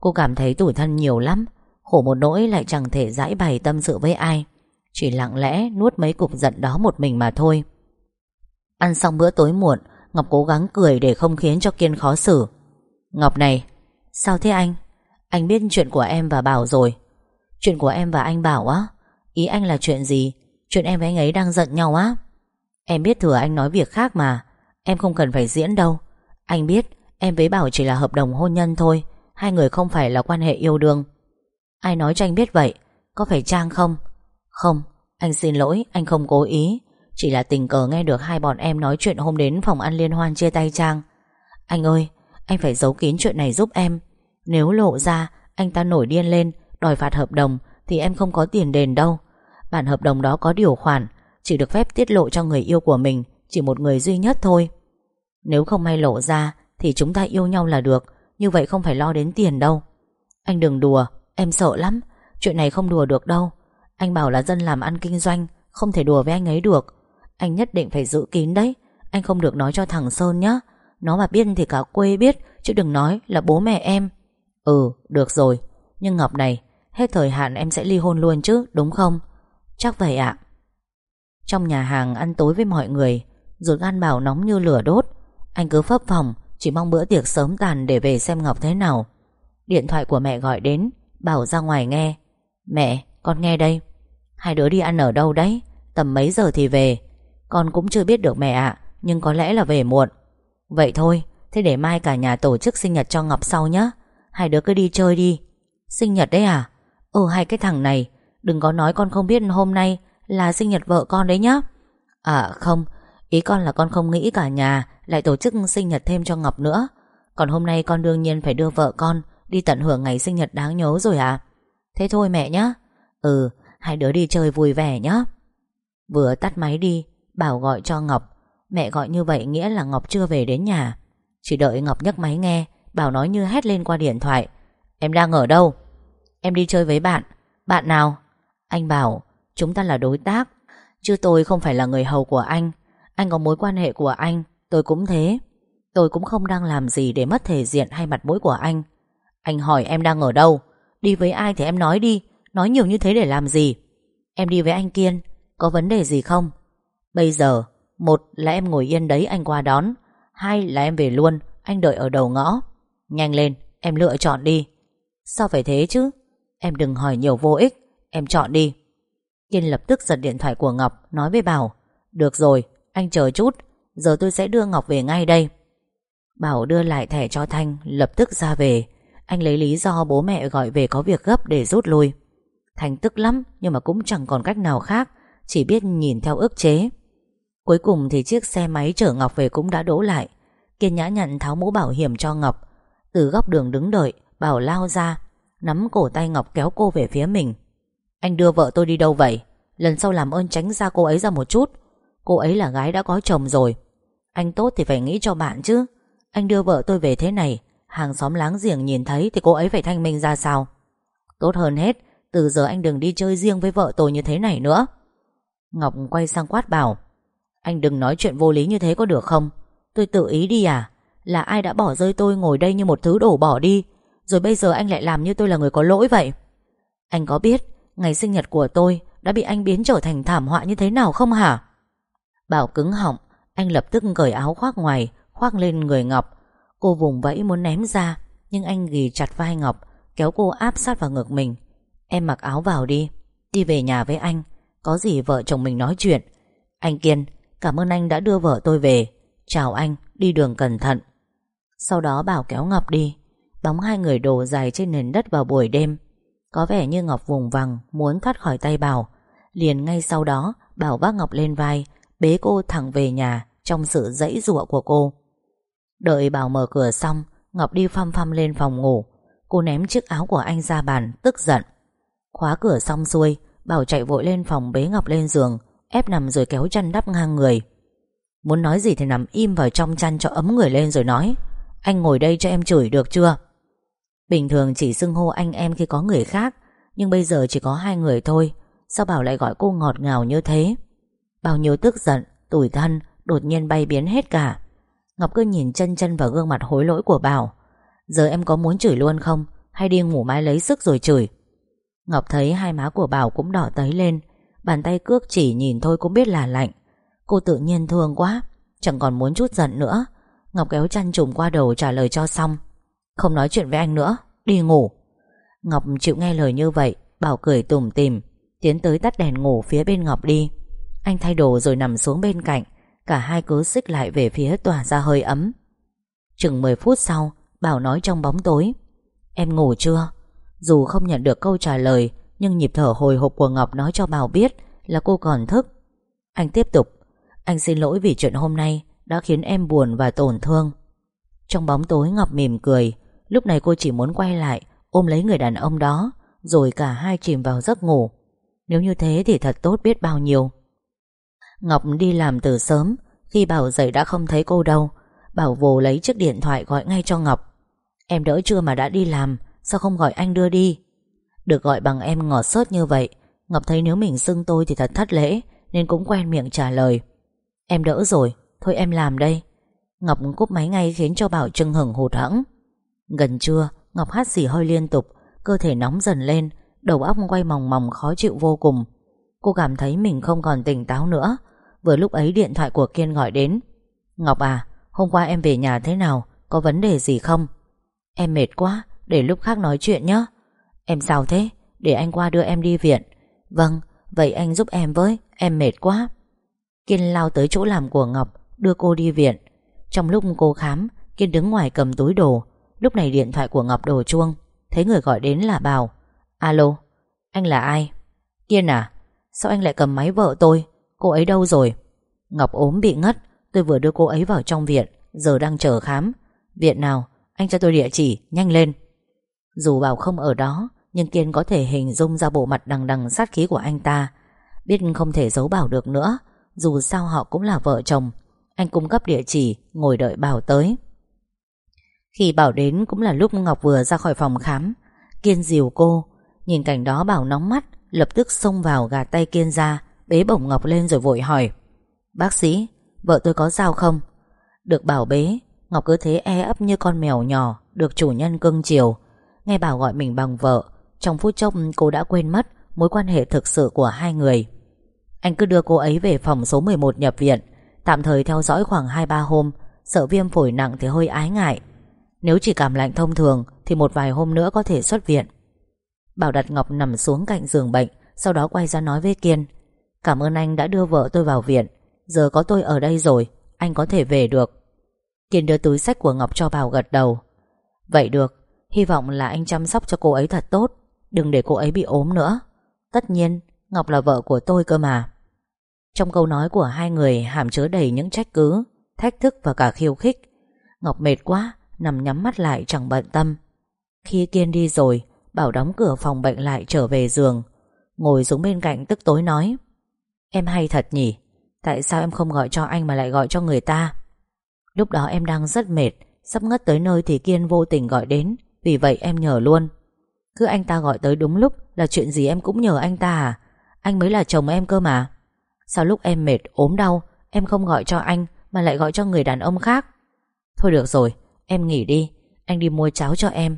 Cô cảm thấy tủi thân nhiều lắm, Khổ một nỗi lại chẳng thể giải bày tâm sự với ai. Chỉ lặng lẽ nuốt mấy cục giận đó một mình mà thôi. Ăn xong bữa tối muộn, Ngọc cố gắng cười để không khiến cho Kiên khó xử. Ngọc này, Sao thế anh? Anh biết chuyện của em và Bảo rồi. Chuyện của em và anh Bảo á, Ý anh là chuyện gì? Chuyện em với anh ấy đang giận nhau á. Em biết thừa anh nói việc khác mà, Em không cần phải diễn đâu. Anh biết, em với Bảo chỉ là hợp đồng hôn nhân thôi Hai người không phải là quan hệ yêu đương. Ai nói cho anh biết vậy? Có phải Trang không? Không. Anh xin lỗi, anh không cố ý. Chỉ là tình cờ nghe được hai bọn em nói chuyện hôm đến phòng ăn liên hoan chia tay Trang. Anh ơi, Anh phải giấu kín chuyện này giúp em. Nếu lộ ra, anh ta nổi điên lên, Đòi phạt hợp đồng, Thì em không có tiền đền đâu. Bản hợp đồng đó có điều khoản, Chỉ được phép tiết lộ cho người yêu của mình, Chỉ một người duy nhất thôi. Nếu không may lộ ra, Thì chúng ta yêu nhau là được. Như vậy không phải lo đến tiền đâu. Anh đừng đùa, Em sợ lắm. Chuyện này không đùa được đâu. Anh bảo là dân làm ăn kinh doanh, Không thể đùa với anh ấy được. Anh nhất định phải giữ kín đấy. Anh không được nói cho thằng Sơn nhé Nó mà biết thì cả quê biết, Chứ đừng nói là bố mẹ em. Ừ được rồi. Nhưng Ngọc này, Hết thời hạn em sẽ ly hôn luôn chứ, đúng không? Chắc vậy ạ. Trong nhà hàng ăn tối với mọi người, Ruột gan bảo nóng như lửa đốt. Anh cứ phấp phòng chỉ mong bữa tiệc sớm tàn để về xem Ngọc thế nào. Điện thoại của mẹ gọi đến, Bảo ra ngoài nghe. Mẹ, con nghe đây. Hai đứa đi ăn ở đâu đấy? Tầm mấy giờ thì về? Con cũng chưa biết được mẹ ạ, Nhưng có lẽ là về muộn. Vậy thôi, Thế để mai cả nhà tổ chức sinh nhật cho Ngọc sau nhé Hai đứa cứ đi chơi đi. Sinh nhật đấy à? Ừ hai cái thằng này, Đừng có nói con không biết hôm nay Là sinh nhật vợ con đấy nhá. À không Ý con là con không nghĩ cả nhà, Lại tổ chức sinh nhật thêm cho Ngọc nữa. Còn hôm nay con đương nhiên phải đưa vợ con Đi tận hưởng ngày sinh nhật đáng nhớ rồi à? Thế thôi mẹ nhá. Ừ hai đứa đi chơi vui vẻ nhá. Vừa tắt máy đi, Bảo gọi cho Ngọc. Mẹ gọi như vậy nghĩa là Ngọc chưa về đến nhà. Chỉ đợi Ngọc nhấc máy nghe, Bảo nói như hét lên qua điện thoại. Em đang ở đâu? Em đi chơi với bạn. Bạn nào? Anh bảo, chúng ta là đối tác. Chứ tôi không phải là người hầu của anh. Anh có mối quan hệ của anh Tôi cũng thế. Tôi cũng không đang làm gì để mất thể diện hay mặt mũi của anh. Anh hỏi em đang ở đâu? Đi với ai thì em nói đi. Nói nhiều như thế để làm gì? Em đi với anh Kiên Có vấn đề gì không? Bây giờ Một là em ngồi yên đấy anh qua đón Hai là em về luôn Anh đợi ở đầu ngõ. Nhanh lên em lựa chọn đi. Sao phải thế chứ? Em đừng hỏi nhiều vô ích Em chọn đi. Kiên lập tức giật điện thoại của Ngọc Nói với Bảo Được rồi, anh chờ chút, Giờ tôi sẽ đưa Ngọc về ngay đây. Bảo đưa lại thẻ cho Thanh, Lập tức ra về. Anh lấy lý do bố mẹ gọi về có việc gấp để rút lui. Thanh tức lắm, Nhưng mà cũng chẳng còn cách nào khác, Chỉ biết nhìn theo ức chế. Cuối cùng thì chiếc xe máy chở Ngọc về cũng đã đỗ lại. Kiên nhã nhận tháo mũ bảo hiểm cho Ngọc. Từ góc đường đứng đợi, Bảo lao ra, Nắm cổ tay Ngọc kéo cô về phía mình. Anh đưa vợ tôi đi đâu vậy? Lần sau làm ơn tránh ra cô ấy ra một chút. Cô ấy là gái đã có chồng rồi. Anh tốt thì phải nghĩ cho bạn chứ. Anh đưa vợ tôi về thế này, Hàng xóm láng giềng nhìn thấy Thì cô ấy phải thanh minh ra sao? Tốt hơn hết, Từ giờ anh đừng đi chơi riêng với vợ tôi như thế này nữa. Ngọc quay sang quát bảo, Anh đừng nói chuyện vô lý như thế có được không? Tôi tự ý đi à? Là ai đã bỏ rơi tôi ngồi đây như một thứ đổ bỏ đi, Rồi bây giờ anh lại làm như tôi là người có lỗi vậy? Anh có biết, Ngày sinh nhật của tôi Đã bị anh biến trở thành thảm họa như thế nào không hả? Bảo cứng họng Anh lập tức cởi áo khoác ngoài Khoác lên người Ngọc. Cô vùng vẫy muốn ném ra Nhưng anh ghi chặt vai Ngọc Kéo cô áp sát vào ngực mình. Em mặc áo vào đi Đi về nhà với anh Có gì vợ chồng mình nói chuyện. Anh Kiên Cảm ơn anh đã đưa vợ tôi về. Chào anh, đi đường cẩn thận. Sau đó Bảo kéo Ngọc đi Bóng hai người đổ dài trên nền đất vào buổi đêm. Có vẻ như Ngọc vùng vằng Muốn thoát khỏi tay Bảo. Liền ngay sau đó Bảo vác Ngọc lên vai Bế cô thẳng về nhà Trong sự dãy rụa của cô. Đợi Bảo mở cửa xong, Ngọc đi phăm phăm lên phòng ngủ. Cô ném chiếc áo của anh ra bàn, Tức giận. Khóa cửa xong xuôi, Bảo chạy vội lên phòng bế Ngọc lên giường, Ép nằm rồi kéo chăn đắp ngang người. Muốn nói gì thì nằm im vào trong chăn cho ấm người lên rồi nói. Anh ngồi đây cho em chửi được chưa? Bình thường chỉ xưng hô anh em khi có người khác, Nhưng bây giờ chỉ có hai người thôi. Sao Bảo lại gọi cô ngọt ngào như thế? Bao nhiêu tức giận, tủi thân Đột nhiên bay biến hết cả. Ngọc cứ nhìn chân chân vào gương mặt hối lỗi của Bảo. Giờ em có muốn chửi luôn không? Hay đi ngủ mái lấy sức rồi chửi? Ngọc thấy hai má của Bảo cũng đỏ tấy lên Bàn tay cước chỉ nhìn thôi cũng biết là lạnh. Cô tự nhiên thương quá Chẳng còn muốn chút giận nữa. Ngọc kéo chăn trùm qua đầu trả lời cho xong. Không nói chuyện với anh nữa Đi ngủ. Ngọc chịu nghe lời như vậy Bảo cười tủm tìm Tiến tới tắt đèn ngủ phía bên Ngọc đi. Anh thay đồ rồi nằm xuống bên cạnh. Cả hai cứ xích lại về phía tỏa ra hơi ấm. Chừng 10 phút sau, Bảo nói trong bóng tối. Em ngủ chưa? Dù không nhận được câu trả lời, Nhưng nhịp thở hồi hộp của Ngọc nói cho Bảo biết Là cô còn thức. Anh tiếp tục. Anh xin lỗi vì chuyện hôm nay Đã khiến em buồn và tổn thương. Trong bóng tối, Ngọc mỉm cười. Lúc này cô chỉ muốn quay lại, Ôm lấy người đàn ông đó, Rồi cả hai chìm vào giấc ngủ. Nếu như thế thì thật tốt biết bao nhiêu. Ngọc đi làm từ sớm Khi Bảo dậy đã không thấy cô đâu. Bảo vồ lấy chiếc điện thoại gọi ngay cho Ngọc. Em đỡ chưa mà đã đi làm Sao không gọi anh đưa đi? Được gọi bằng em ngọt sớt như vậy Ngọc thấy nếu mình xưng tôi thì thật thất lễ Nên cũng quen miệng trả lời. Em đỡ rồi, thôi em làm đây. Ngọc cúp máy ngay khiến cho Bảo trưng hửng hụt hẫng. Gần trưa Ngọc hát xì hơi liên tục Cơ thể nóng dần lên Đầu óc quay mòng mòng khó chịu vô cùng. Cô cảm thấy mình không còn tỉnh táo nữa. Vừa lúc ấy điện thoại của Kiên gọi đến. Ngọc à Hôm qua em về nhà thế nào? Có vấn đề gì không? Em mệt quá, Để lúc khác nói chuyện nhé Em sao thế? Để anh qua đưa em đi viện. Vâng Vậy anh giúp em với, Em mệt quá. Kiên lao tới chỗ làm của Ngọc, Đưa cô đi viện. Trong lúc cô khám, Kiên đứng ngoài cầm túi đồ. Lúc này điện thoại của Ngọc đổ chuông. Thấy người gọi đến là Bảo. Alo, Anh là ai? Kiên à? Sao anh lại cầm máy vợ tôi? Cô ấy đâu rồi? Ngọc ốm bị ngất, Tôi vừa đưa cô ấy vào trong viện, Giờ đang chờ khám. Viện nào, Anh cho tôi địa chỉ, Nhanh lên. Dù Bảo không ở đó, Nhưng Kiên có thể hình dung ra bộ mặt đằng đằng sát khí của anh ta. Biết không thể giấu Bảo được nữa, Dù sao họ cũng là vợ chồng. Anh cung cấp địa chỉ, Ngồi đợi Bảo tới. Khi Bảo đến cũng là lúc Ngọc vừa ra khỏi phòng khám. Kiên dìu cô, Nhìn cảnh đó Bảo nóng mắt. Lập tức xông vào gạt tay Kiên ra Bế bổng Ngọc lên rồi vội hỏi. Bác sĩ, vợ tôi có sao không? Được bảo bế Ngọc cứ thế e ấp như con mèo nhỏ Được chủ nhân cưng chiều. Nghe bảo gọi mình bằng vợ Trong phút chốc cô đã quên mất Mối quan hệ thực sự của hai người. Anh cứ đưa cô ấy về phòng số 11 nhập viện Tạm thời theo dõi khoảng 2-3 hôm Sợ viêm phổi nặng thì hơi ái ngại. Nếu chỉ cảm lạnh thông thường Thì một vài hôm nữa có thể xuất viện. Bảo đặt Ngọc nằm xuống cạnh giường bệnh, Sau đó quay ra nói với Kiên, Cảm ơn anh đã đưa vợ tôi vào viện. Giờ có tôi ở đây rồi, Anh có thể về được. Kiên đưa túi sách của Ngọc cho Bảo gật đầu. Vậy được, Hy vọng là anh chăm sóc cho cô ấy thật tốt, Đừng để cô ấy bị ốm nữa. Tất nhiên, Ngọc là vợ của tôi cơ mà. Trong câu nói của hai người hàm chứa đầy những trách cứ, Thách thức và cả khiêu khích, Ngọc mệt quá, Nằm nhắm mắt lại chẳng bận tâm. Khi Kiên đi rồi Bảo đóng cửa phòng bệnh lại trở về giường. Ngồi xuống bên cạnh tức tối nói. Em hay thật nhỉ? Tại sao em không gọi cho anh mà lại gọi cho người ta? Lúc đó em đang rất mệt, Sắp ngất tới nơi thì Kiên vô tình gọi đến. Vì vậy em nhờ luôn. Cứ anh ta gọi tới đúng lúc Là chuyện gì em cũng nhờ anh ta à? Anh mới là chồng em cơ mà. Sao lúc em mệt, ốm đau, Em không gọi cho anh Mà lại gọi cho người đàn ông khác. Thôi được rồi, Em nghỉ đi. Anh đi mua cháo cho em.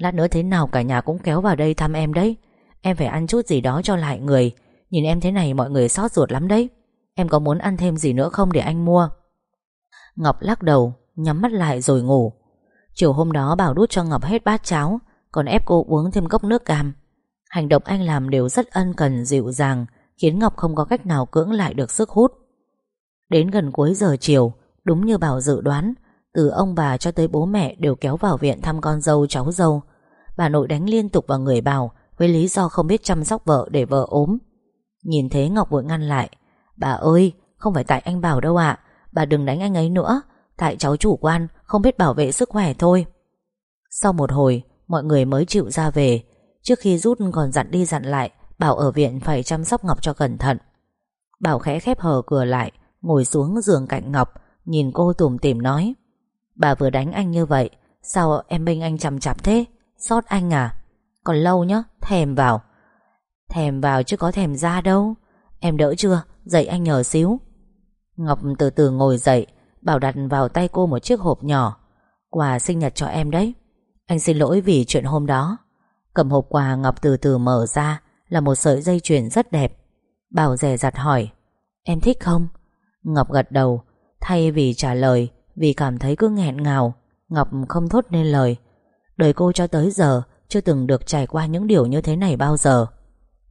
Lát nữa thế nào cả nhà cũng kéo vào đây thăm em đấy. Em phải ăn chút gì đó cho lại người. Nhìn em thế này mọi người xót ruột lắm đấy. Em có muốn ăn thêm gì nữa không để anh mua? Ngọc lắc đầu, Nhắm mắt lại rồi ngủ. Chiều hôm đó Bảo đút cho Ngọc hết bát cháo, Còn ép cô uống thêm cốc nước cam. Hành động anh làm đều rất ân cần, dịu dàng, Khiến Ngọc không có cách nào cưỡng lại được sức hút. Đến gần cuối giờ chiều, Đúng như Bảo dự đoán, Từ ông bà cho tới bố mẹ đều kéo vào viện thăm con dâu, cháu dâu. Bà nội đánh liên tục vào người Bảo, Với lý do không biết chăm sóc vợ để vợ ốm. Nhìn thế Ngọc vội ngăn lại, Bà ơi, không phải tại anh Bảo đâu ạ, Bà đừng đánh anh ấy nữa, Tại cháu chủ quan, không biết bảo vệ sức khỏe thôi. Sau một hồi, Mọi người mới chịu ra về. Trước khi rút còn dặn đi dặn lại, Bảo ở viện phải chăm sóc Ngọc cho cẩn thận. Bảo khẽ khép hờ cửa lại, Ngồi xuống giường cạnh Ngọc, Nhìn cô tủm tỉm nói, Bà vừa đánh anh như vậy, Sao em bênh anh chằm chạp thế? Xót anh à? Còn lâu nhá, thèm vào. Thèm vào chứ có thèm ra đâu. Em đỡ chưa? Dậy anh nhờ xíu. Ngọc từ từ ngồi dậy, Bảo đặt vào tay cô một chiếc hộp nhỏ. Quà sinh nhật cho em đấy. Anh xin lỗi vì chuyện hôm đó. Cầm hộp quà, Ngọc từ từ mở ra, Là một sợi dây chuyền rất đẹp. Bảo rẻ giặt hỏi, Em thích không? Ngọc gật đầu, Thay vì trả lời, Vì cảm thấy cứ nghẹn ngào, Ngọc không thốt nên lời. Đời cô cho tới giờ, Chưa từng được trải qua những điều như thế này bao giờ.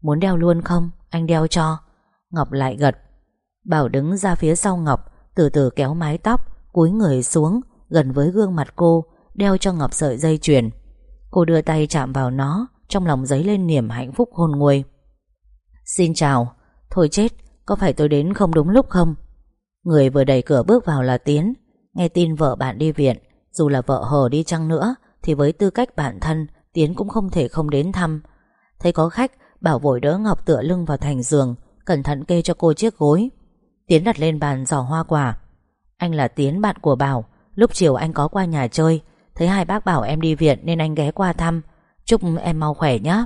Muốn đeo luôn không? Anh đeo cho. Ngọc lại gật. Bảo đứng ra phía sau Ngọc, Từ từ kéo mái tóc, Cúi người xuống, Gần với gương mặt cô, Đeo cho Ngọc sợi dây chuyền. Cô đưa tay chạm vào nó, Trong lòng giấy lên niềm hạnh phúc hôn nguôi. Xin chào. Thôi chết, Có phải tôi đến không đúng lúc không? Người vừa đẩy cửa bước vào là Tiến. Nghe tin vợ bạn đi viện, Dù là vợ hờ đi chăng nữa thì với tư cách bạn thân, Tiến cũng không thể không đến thăm. Thấy có khách, Bảo vội đỡ Ngọc tựa lưng vào thành giường, Cẩn thận kê cho cô chiếc gối. Tiến đặt lên bàn giỏ hoa quả. Anh là Tiến, bạn của Bảo. Lúc chiều anh có qua nhà chơi. Thấy hai bác bảo em đi viện nên anh ghé qua thăm. Chúc em mau khỏe nhé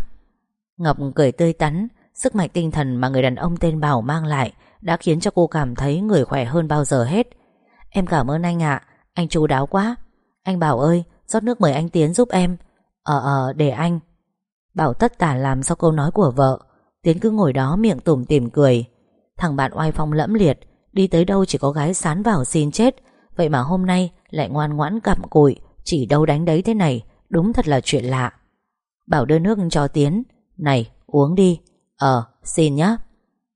Ngọc cười tươi tắn. Sức mạnh tinh thần mà người đàn ông tên Bảo mang lại Đã khiến cho cô cảm thấy người khỏe hơn bao giờ hết. Em cảm ơn anh ạ. Anh chú đáo quá. Anh Bảo ơi rót nước mời anh Tiến giúp em. Ờ ờ để anh. Bảo tất tả làm sau câu nói của vợ. Tiến cứ ngồi đó miệng tủm tỉm cười. Thằng bạn oai phong lẫm liệt. Đi tới đâu chỉ có gái sán vào xin chết. Vậy mà hôm nay lại ngoan ngoãn cặm cụi, Chỉ đâu đánh đấy thế này, Đúng thật là chuyện lạ. Bảo đưa nước cho Tiến. Này, uống đi. Ờ xin nhá.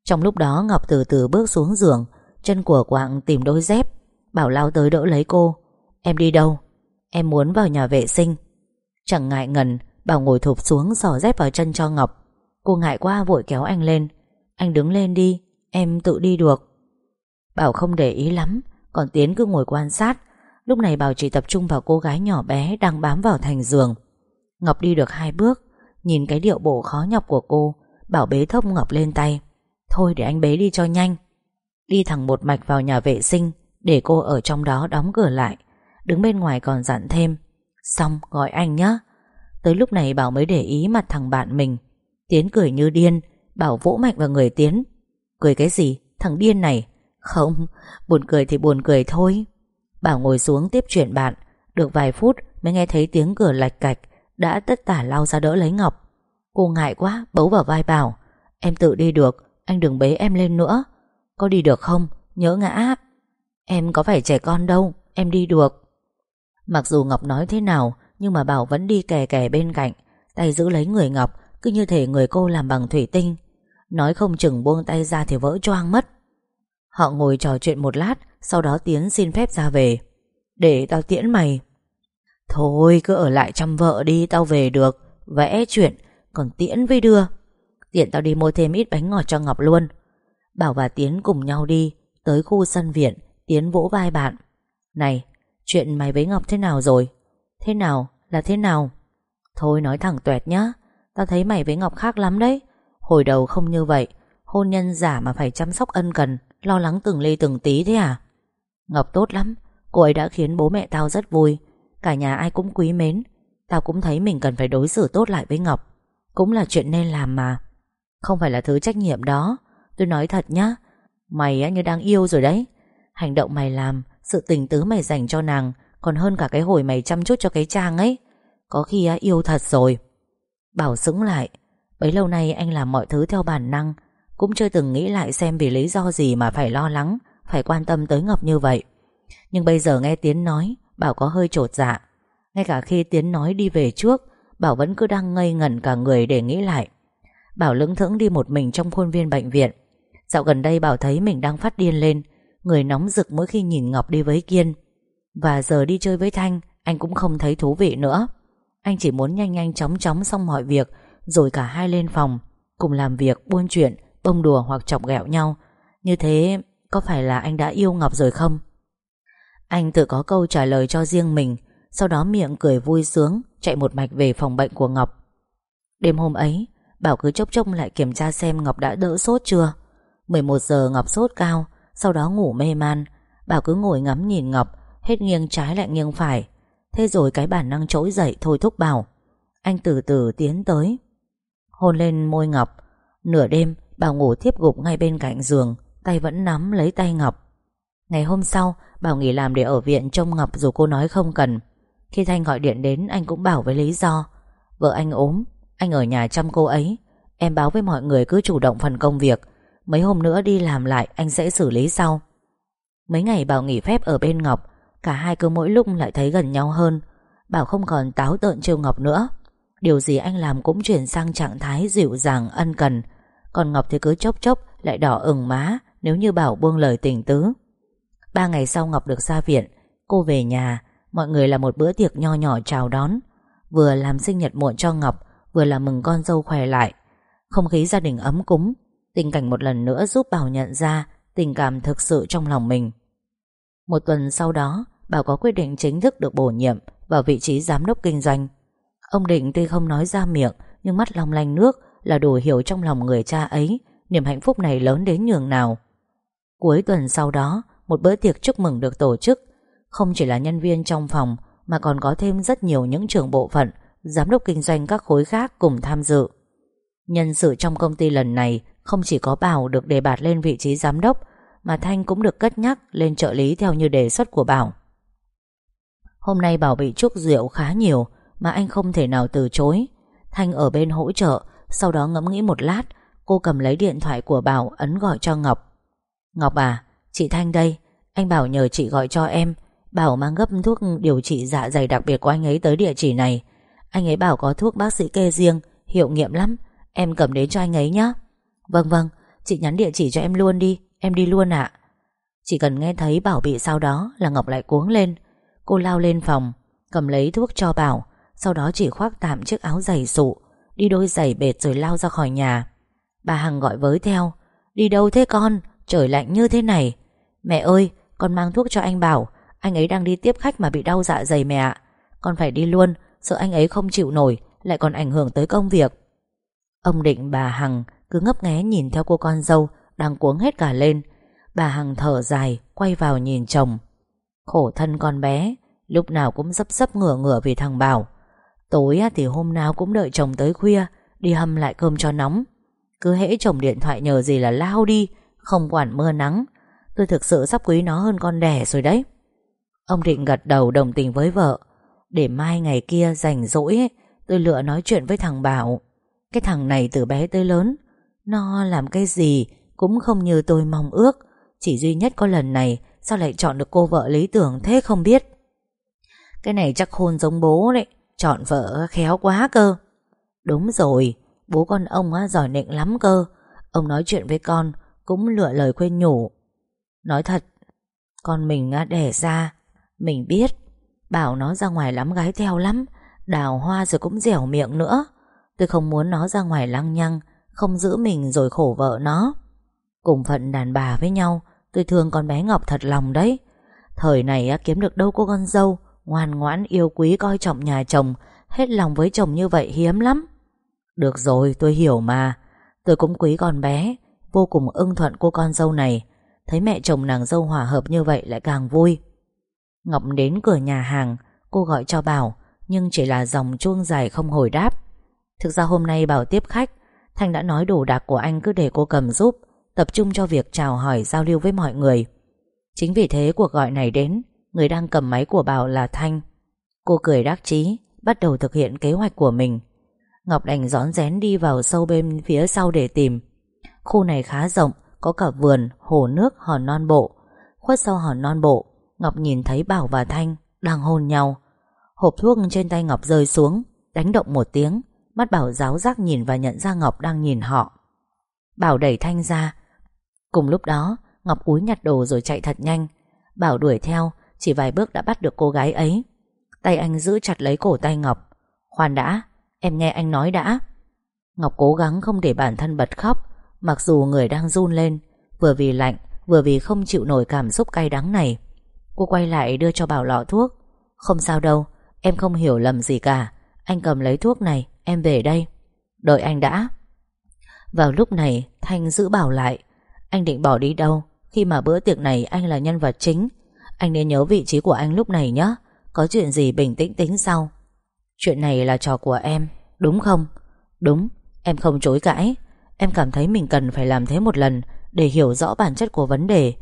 Trong lúc đó Ngọc từ từ bước xuống giường, Chân của Quạng tìm đôi dép. Bảo lao tới đỡ lấy cô. Em đi đâu? Em muốn vào nhà vệ sinh. Chẳng ngại ngần, Bảo ngồi thụp xuống sò dép vào chân cho Ngọc. Cô ngại quá vội kéo anh lên. Anh đứng lên đi, Em tự đi được. Bảo không để ý lắm, Còn Tiến cứ ngồi quan sát. Lúc này Bảo chỉ tập trung vào cô gái nhỏ bé Đang bám vào thành giường. Ngọc đi được hai bước, Nhìn cái điệu bộ khó nhọc của cô, Bảo bế thốc Ngọc lên tay. Thôi để anh bế đi cho nhanh. Đi thẳng một mạch vào nhà vệ sinh, Để cô ở trong đó đóng cửa lại. Đứng bên ngoài còn dặn thêm. Xong gọi anh nhé Tới lúc này Bảo mới để ý mặt thằng bạn mình. Tiến cười như điên Bảo vỗ mạnh vào người Tiến. Cười cái gì? Thằng điên này. Không, buồn cười thì buồn cười thôi. Bảo ngồi xuống tiếp chuyện bạn. Được vài phút mới nghe thấy tiếng cửa lạch cạch Đã tất tả lao ra đỡ lấy Ngọc. Cô ngại quá bấu vào vai Bảo. Em tự đi được Anh đừng bế em lên nữa. Có đi được không? Nhớ ngã. Em có phải trẻ con đâu Em đi được. Mặc dù Ngọc nói thế nào, Nhưng mà Bảo vẫn đi kè kè bên cạnh, Tay giữ lấy người Ngọc, Cứ như thể người cô làm bằng thủy tinh. Nói không chừng buông tay ra thì vỡ choang mất. Họ ngồi trò chuyện một lát, Sau đó Tiến xin phép ra về. Để tao tiễn mày. Thôi, cứ ở lại chăm vợ đi, Tao về được, Vẽ chuyện, Còn tiễn với đưa. Tiện tao đi mua thêm ít bánh ngọt cho Ngọc luôn. Bảo và Tiến cùng nhau đi, Tới khu sân viện, Tiến vỗ vai bạn. Này chuyện mày với Ngọc thế nào rồi? Thế nào? Là thế nào? Thôi nói thẳng tuẹt nhá. Tao thấy mày với Ngọc khác lắm đấy. Hồi đầu không như vậy. Hôn nhân giả mà phải chăm sóc ân cần, Lo lắng từng ly từng tí thế à? Ngọc tốt lắm. Cô ấy đã khiến bố mẹ tao rất vui. Cả nhà ai cũng quý mến. Tao cũng thấy mình cần phải đối xử tốt lại với Ngọc. Cũng là chuyện nên làm mà. Không phải là thứ trách nhiệm đó. Tôi nói thật nhá. Mày như đang yêu rồi đấy. Hành động mày làm sự tình tứ mày dành cho nàng, Còn hơn cả cái hồi mày chăm chút cho cái trang ấy. Có khi yêu thật rồi. Bảo sững lại. Bấy lâu nay anh làm mọi thứ theo bản năng, Cũng chưa từng nghĩ lại xem vì lý do gì mà phải lo lắng, Phải quan tâm tới Ngọc như vậy. Nhưng bây giờ nghe Tiến nói, Bảo có hơi trột dạ. Ngay cả khi Tiến nói đi về trước, Bảo vẫn cứ đang ngây ngẩn cả người để nghĩ lại. Bảo lững thững đi một mình trong khuôn viên bệnh viện. Dạo gần đây Bảo thấy mình đang phát điên lên Người nóng rực mỗi khi nhìn Ngọc đi với Kiên. Và giờ đi chơi với Thanh Anh cũng không thấy thú vị nữa. Anh chỉ muốn nhanh nhanh chóng chóng xong mọi việc Rồi cả hai lên phòng Cùng làm việc, buôn chuyện, bông đùa hoặc chọc ghẹo nhau. Như thế có phải là anh đã yêu Ngọc rồi không? Anh tự có câu trả lời cho riêng mình Sau đó miệng cười vui sướng Chạy một mạch về phòng bệnh của Ngọc. Đêm hôm ấy Bảo cứ chốc chốc lại kiểm tra xem Ngọc đã đỡ sốt chưa? 11 giờ Ngọc sốt cao sau đó ngủ mê man. Bảo cứ ngồi ngắm nhìn Ngọc, Hết nghiêng trái lại nghiêng phải. Thế rồi cái bản năng trỗi dậy thôi thúc Bảo. Anh từ từ tiến tới. Hôn lên môi Ngọc. Nửa đêm, Bảo ngủ thiếp gục ngay bên cạnh giường, Tay vẫn nắm lấy tay Ngọc. Ngày hôm sau, Bảo nghỉ làm để ở viện trông Ngọc dù cô nói không cần. Khi Thanh gọi điện đến, anh cũng bảo với lý do. Vợ anh ốm, Anh ở nhà chăm cô ấy. Em báo với mọi người cứ chủ động phần công việc. Mấy hôm nữa đi làm lại, anh sẽ xử lý sau. Mấy ngày Bảo nghỉ phép ở bên Ngọc, Cả hai cứ mỗi lúc lại thấy gần nhau hơn. Bảo không còn táo tợn trêu Ngọc nữa. Điều gì anh làm cũng chuyển sang trạng thái dịu dàng, ân cần. Còn Ngọc thì cứ chốc chốc, Lại đỏ ửng má, Nếu như Bảo buông lời tình tứ. Ba ngày sau Ngọc được ra viện, Cô về nhà, Mọi người là một bữa tiệc nho nhỏ chào đón. Vừa làm sinh nhật muộn cho Ngọc, Vừa là mừng con dâu khỏe lại. Không khí gia đình ấm cúng Tình cảnh một lần nữa giúp Bảo nhận ra Tình cảm thực sự trong lòng mình. Một tuần sau đó, Bảo có quyết định chính thức được bổ nhiệm Vào vị trí giám đốc kinh doanh. Ông Định tuy không nói ra miệng, Nhưng mắt long lanh nước Là đủ hiểu trong lòng người cha ấy Niềm hạnh phúc này lớn đến nhường nào. Cuối tuần sau đó, Một bữa tiệc chúc mừng được tổ chức. Không chỉ là nhân viên trong phòng, Mà còn có thêm rất nhiều những trưởng bộ phận, Giám đốc kinh doanh các khối khác cùng tham dự. Nhân sự trong công ty lần này không chỉ có Bảo được đề bạt lên vị trí giám đốc, Mà Thanh cũng được cất nhắc lên trợ lý theo như đề xuất của Bảo. Hôm nay Bảo bị chúc rượu khá nhiều, Mà anh không thể nào từ chối. Thanh ở bên hỗ trợ, Sau đó ngẫm nghĩ một lát, Cô cầm lấy điện thoại của Bảo ấn gọi cho Ngọc. Ngọc à Chị Thanh đây, Anh Bảo nhờ chị gọi cho em. Bảo mang gấp thuốc điều trị dạ dày đặc biệt của anh ấy tới địa chỉ này. Anh ấy bảo có thuốc bác sĩ kê riêng, Hiệu nghiệm lắm, Em cầm đến cho anh ấy nhé Vâng vâng Chị nhắn địa chỉ cho em luôn đi, Em đi luôn ạ. Chỉ cần nghe thấy Bảo bị sau đó là Ngọc lại cuống lên. Cô lao lên phòng, Cầm lấy thuốc cho Bảo Sau đó chỉ khoác tạm chiếc áo giày sụ, Đi đôi giày bệt rồi lao ra khỏi nhà. Bà Hằng gọi với theo, Đi đâu thế con? Trời lạnh như thế này. Mẹ ơi, con mang thuốc cho anh Bảo, Anh ấy đang đi tiếp khách mà bị đau dạ dày mẹ ạ. Con phải đi luôn, Sợ anh ấy không chịu nổi, Lại còn ảnh hưởng tới công việc. Ông Định bà Hằng cứ ngấp nghé nhìn theo cô con dâu Đang cuống hết cả lên. Bà Hằng thở dài, Quay vào nhìn chồng. Khổ thân con bé, Lúc nào cũng dấp dấp ngửa ngửa vì thằng Bảo. Tối thì hôm nào cũng đợi chồng tới khuya, Đi hâm lại cơm cho nóng. Cứ hễ chồng điện thoại nhờ gì là lao đi, Không quản mưa nắng. Tôi thực sự sắp quý nó hơn con đẻ rồi đấy. Ông Định gật đầu đồng tình với vợ. Để mai ngày kia rảnh rỗi Tôi lựa nói chuyện với thằng Bảo. Cái thằng này từ bé tới lớn nó làm cái gì Cũng không như tôi mong ước. Chỉ duy nhất có lần này Sao lại chọn được cô vợ lý tưởng thế không biết? Cái này chắc hôn giống bố đấy Chọn vợ khéo quá cơ. Đúng rồi Bố con ông á, giỏi nịnh lắm cơ. Ông nói chuyện với con Cũng lựa lời khuyên nhủ. Nói thật Con mình đẻ ra Mình biết Bảo nó ra ngoài lắm gái theo lắm Đào hoa rồi cũng dẻo miệng nữa. Tôi không muốn nó ra ngoài lăng nhăng không giữ mình rồi khổ vợ nó. Cùng phận đàn bà với nhau, Tôi thương con bé Ngọc thật lòng đấy. Thời này kiếm được đâu cô con dâu, Ngoan ngoãn, yêu quý, coi trọng nhà chồng, Hết lòng với chồng như vậy hiếm lắm. Được rồi, tôi hiểu mà. Tôi cũng quý con bé, Vô cùng ưng thuận cô con dâu này. Thấy mẹ chồng nàng dâu hòa hợp như vậy lại càng vui. Ngọc đến cửa nhà hàng, Cô gọi cho Bảo, Nhưng chỉ là dòng chuông dài không hồi đáp. Thực ra hôm nay Bảo tiếp khách Thanh đã nói đồ đạc của anh cứ để cô cầm giúp Tập trung cho việc chào hỏi giao lưu với mọi người. Chính vì thế cuộc gọi này đến Người đang cầm máy của Bảo là Thanh. Cô cười đắc chí Bắt đầu thực hiện kế hoạch của mình. Ngọc đành rón rén đi vào sâu bên phía sau để tìm. Khu này khá rộng Có cả vườn, hồ nước, hòn non bộ. Khuất sau hòn non bộ Ngọc nhìn thấy Bảo và Thanh Đang hôn nhau. Hộp thuốc trên tay Ngọc rơi xuống Đánh động một tiếng. Mắt Bảo giáo giác nhìn và nhận ra Ngọc đang nhìn họ. Bảo đẩy Thanh ra. Cùng lúc đó, Ngọc cúi nhặt đồ rồi chạy thật nhanh. Bảo đuổi theo, Chỉ vài bước đã bắt được cô gái ấy. Tay anh giữ chặt lấy cổ tay Ngọc. Khoan đã, Em nghe anh nói đã. Ngọc cố gắng không để bản thân bật khóc, Mặc dù người đang run lên. Vừa vì lạnh, Vừa vì không chịu nổi cảm xúc cay đắng này. Cô quay lại đưa cho Bảo lọ thuốc. Không sao đâu, Em không hiểu lầm gì cả. Anh cầm lấy thuốc này Em về đây. Đợi anh đã. Vào lúc này, Thanh giữ Bảo lại. Anh định bỏ đi đâu? Khi mà bữa tiệc này anh là nhân vật chính, Anh nên nhớ vị trí của anh lúc này nhé. Có chuyện gì bình tĩnh tính sau. Chuyện này là trò của em, Đúng không? Đúng, Em không chối cãi. Em cảm thấy mình cần phải làm thế một lần Để hiểu rõ bản chất của vấn đề.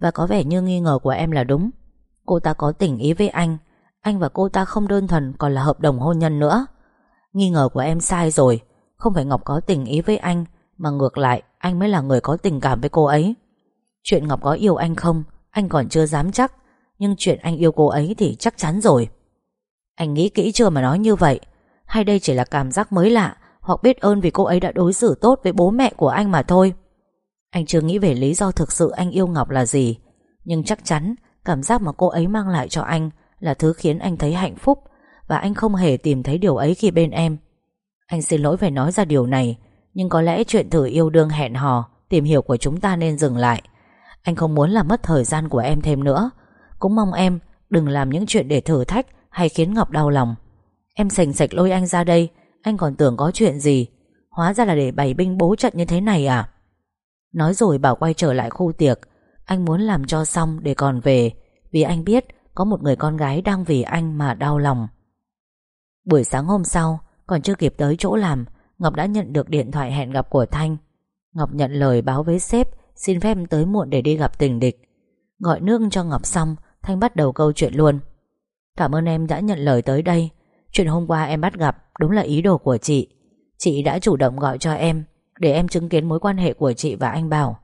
Và có vẻ như nghi ngờ của em là đúng. Cô ta có tình ý với anh. Anh và cô ta không đơn thuần còn là hợp đồng hôn nhân nữa. Nghi ngờ của em sai rồi. Không phải Ngọc có tình ý với anh, Mà ngược lại, anh mới là người có tình cảm với cô ấy. Chuyện Ngọc có yêu anh không, Anh còn chưa dám chắc. Nhưng chuyện anh yêu cô ấy thì chắc chắn rồi. Anh nghĩ kỹ chưa mà nói như vậy. Hay đây chỉ là cảm giác mới lạ, Hoặc biết ơn vì cô ấy đã đối xử tốt với bố mẹ của anh mà thôi. Anh chưa nghĩ về lý do thực sự anh yêu Ngọc là gì. Nhưng chắc chắn, Cảm giác mà cô ấy mang lại cho anh Là thứ khiến anh thấy hạnh phúc và anh không hề tìm thấy điều ấy khi bên em. Anh xin lỗi phải nói ra điều này, Nhưng có lẽ chuyện thử yêu đương hẹn hò, Tìm hiểu của chúng ta nên dừng lại. Anh không muốn làm mất thời gian của em thêm nữa. Cũng mong em đừng làm những chuyện để thử thách Hay khiến Ngọc đau lòng. Em sành sạch lôi anh ra đây, Anh còn tưởng có chuyện gì? Hóa ra là để bày binh bố trận như thế này à? Nói rồi bảo quay trở lại khu tiệc. Anh muốn làm cho xong để còn về, Vì anh biết Có một người con gái đang vì anh mà đau lòng. Buổi sáng hôm sau, Còn chưa kịp tới chỗ làm, Ngọc đã nhận được điện thoại hẹn gặp của Thanh. Ngọc nhận lời báo với sếp, Xin phép tới muộn để đi gặp tình địch. Gọi nước cho Ngọc xong, Thanh bắt đầu câu chuyện luôn. Cảm ơn em đã nhận lời tới đây. Chuyện hôm qua em bắt gặp Đúng là ý đồ của chị. Chị đã chủ động gọi cho em, Để em chứng kiến mối quan hệ của chị và anh Bảo.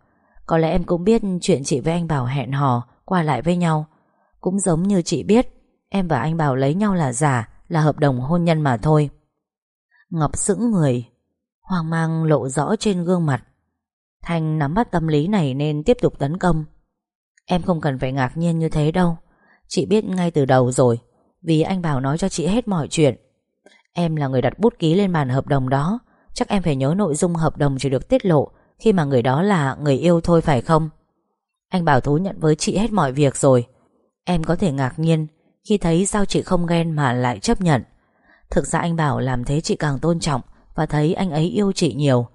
Có lẽ em cũng biết chuyện chị với anh Bảo hẹn hò Qua lại với nhau. Cũng giống như chị biết, Em và anh Bảo lấy nhau là giả là hợp đồng hôn nhân mà thôi. Ngọc sững người, Hoang mang lộ rõ trên gương mặt. Thanh nắm bắt tâm lý này nên tiếp tục tấn công. Em không cần phải ngạc nhiên như thế đâu. Chị biết ngay từ đầu rồi, Vì anh Bảo nói cho chị hết mọi chuyện. Em là người đặt bút ký lên bàn hợp đồng đó. Chắc em phải nhớ nội dung hợp đồng chỉ được tiết lộ Khi mà người đó là người yêu thôi phải không? Anh Bảo thú nhận với chị hết mọi việc rồi. Em có thể ngạc nhiên khi thấy sao chị không ghen mà lại chấp nhận. Thực ra anh Bảo làm thế chị càng tôn trọng Và thấy anh ấy yêu chị nhiều.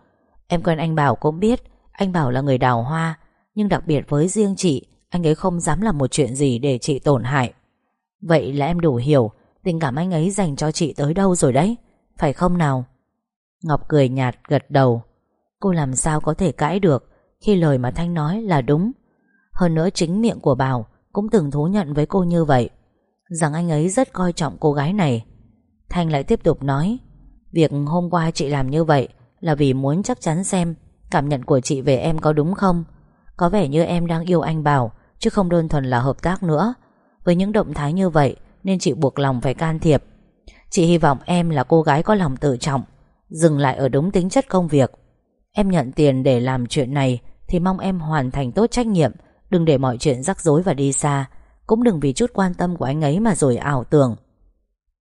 Em quen anh Bảo cũng biết Anh Bảo là người đào hoa, Nhưng đặc biệt với riêng chị, Anh ấy không dám làm một chuyện gì để chị tổn hại. Vậy là em đủ hiểu Tình cảm anh ấy dành cho chị tới đâu rồi đấy, Phải không nào? Ngọc cười nhạt gật đầu. Cô làm sao có thể cãi được Khi lời mà Thanh nói là đúng. Hơn nữa chính miệng của Bảo Cũng từng thú nhận với cô như vậy. Rằng anh ấy rất coi trọng cô gái này. Thanh lại tiếp tục nói, Việc hôm qua chị làm như vậy Là vì muốn chắc chắn xem Cảm nhận của chị về em có đúng không? Có vẻ như em đang yêu anh Bảo, Chứ không đơn thuần là hợp tác nữa. Với những động thái như vậy, Nên chị buộc lòng phải can thiệp. Chị hy vọng em là cô gái có lòng tự trọng, Dừng lại ở đúng tính chất công việc. Em nhận tiền để làm chuyện này Thì mong em hoàn thành tốt trách nhiệm, Đừng để mọi chuyện rắc rối và đi xa. Cũng đừng vì chút quan tâm của anh ấy mà rồi ảo tưởng.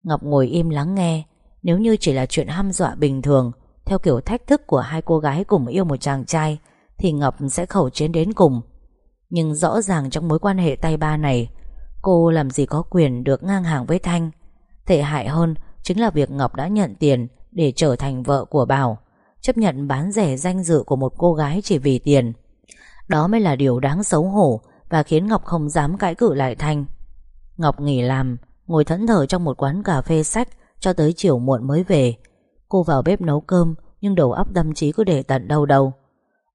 Ngọc ngồi im lắng nghe, Nếu như chỉ là chuyện hăm dọa bình thường, Theo kiểu thách thức của hai cô gái cùng yêu một chàng trai, Thì Ngọc sẽ khẩu chiến đến cùng. Nhưng rõ ràng trong mối quan hệ tay ba này, Cô làm gì có quyền được ngang hàng với Thanh. Tệ hại hơn Chính là việc Ngọc đã nhận tiền Để trở thành vợ của Bảo, Chấp nhận bán rẻ danh dự của một cô gái chỉ vì tiền. Đó mới là điều đáng xấu hổ và khiến Ngọc không dám cãi cự lại Thanh. Ngọc nghỉ làm, Ngồi thẫn thờ trong một quán cà phê sách Cho tới chiều muộn mới về. Cô vào bếp nấu cơm, Nhưng đầu óc tâm trí cứ để tận đâu đâu.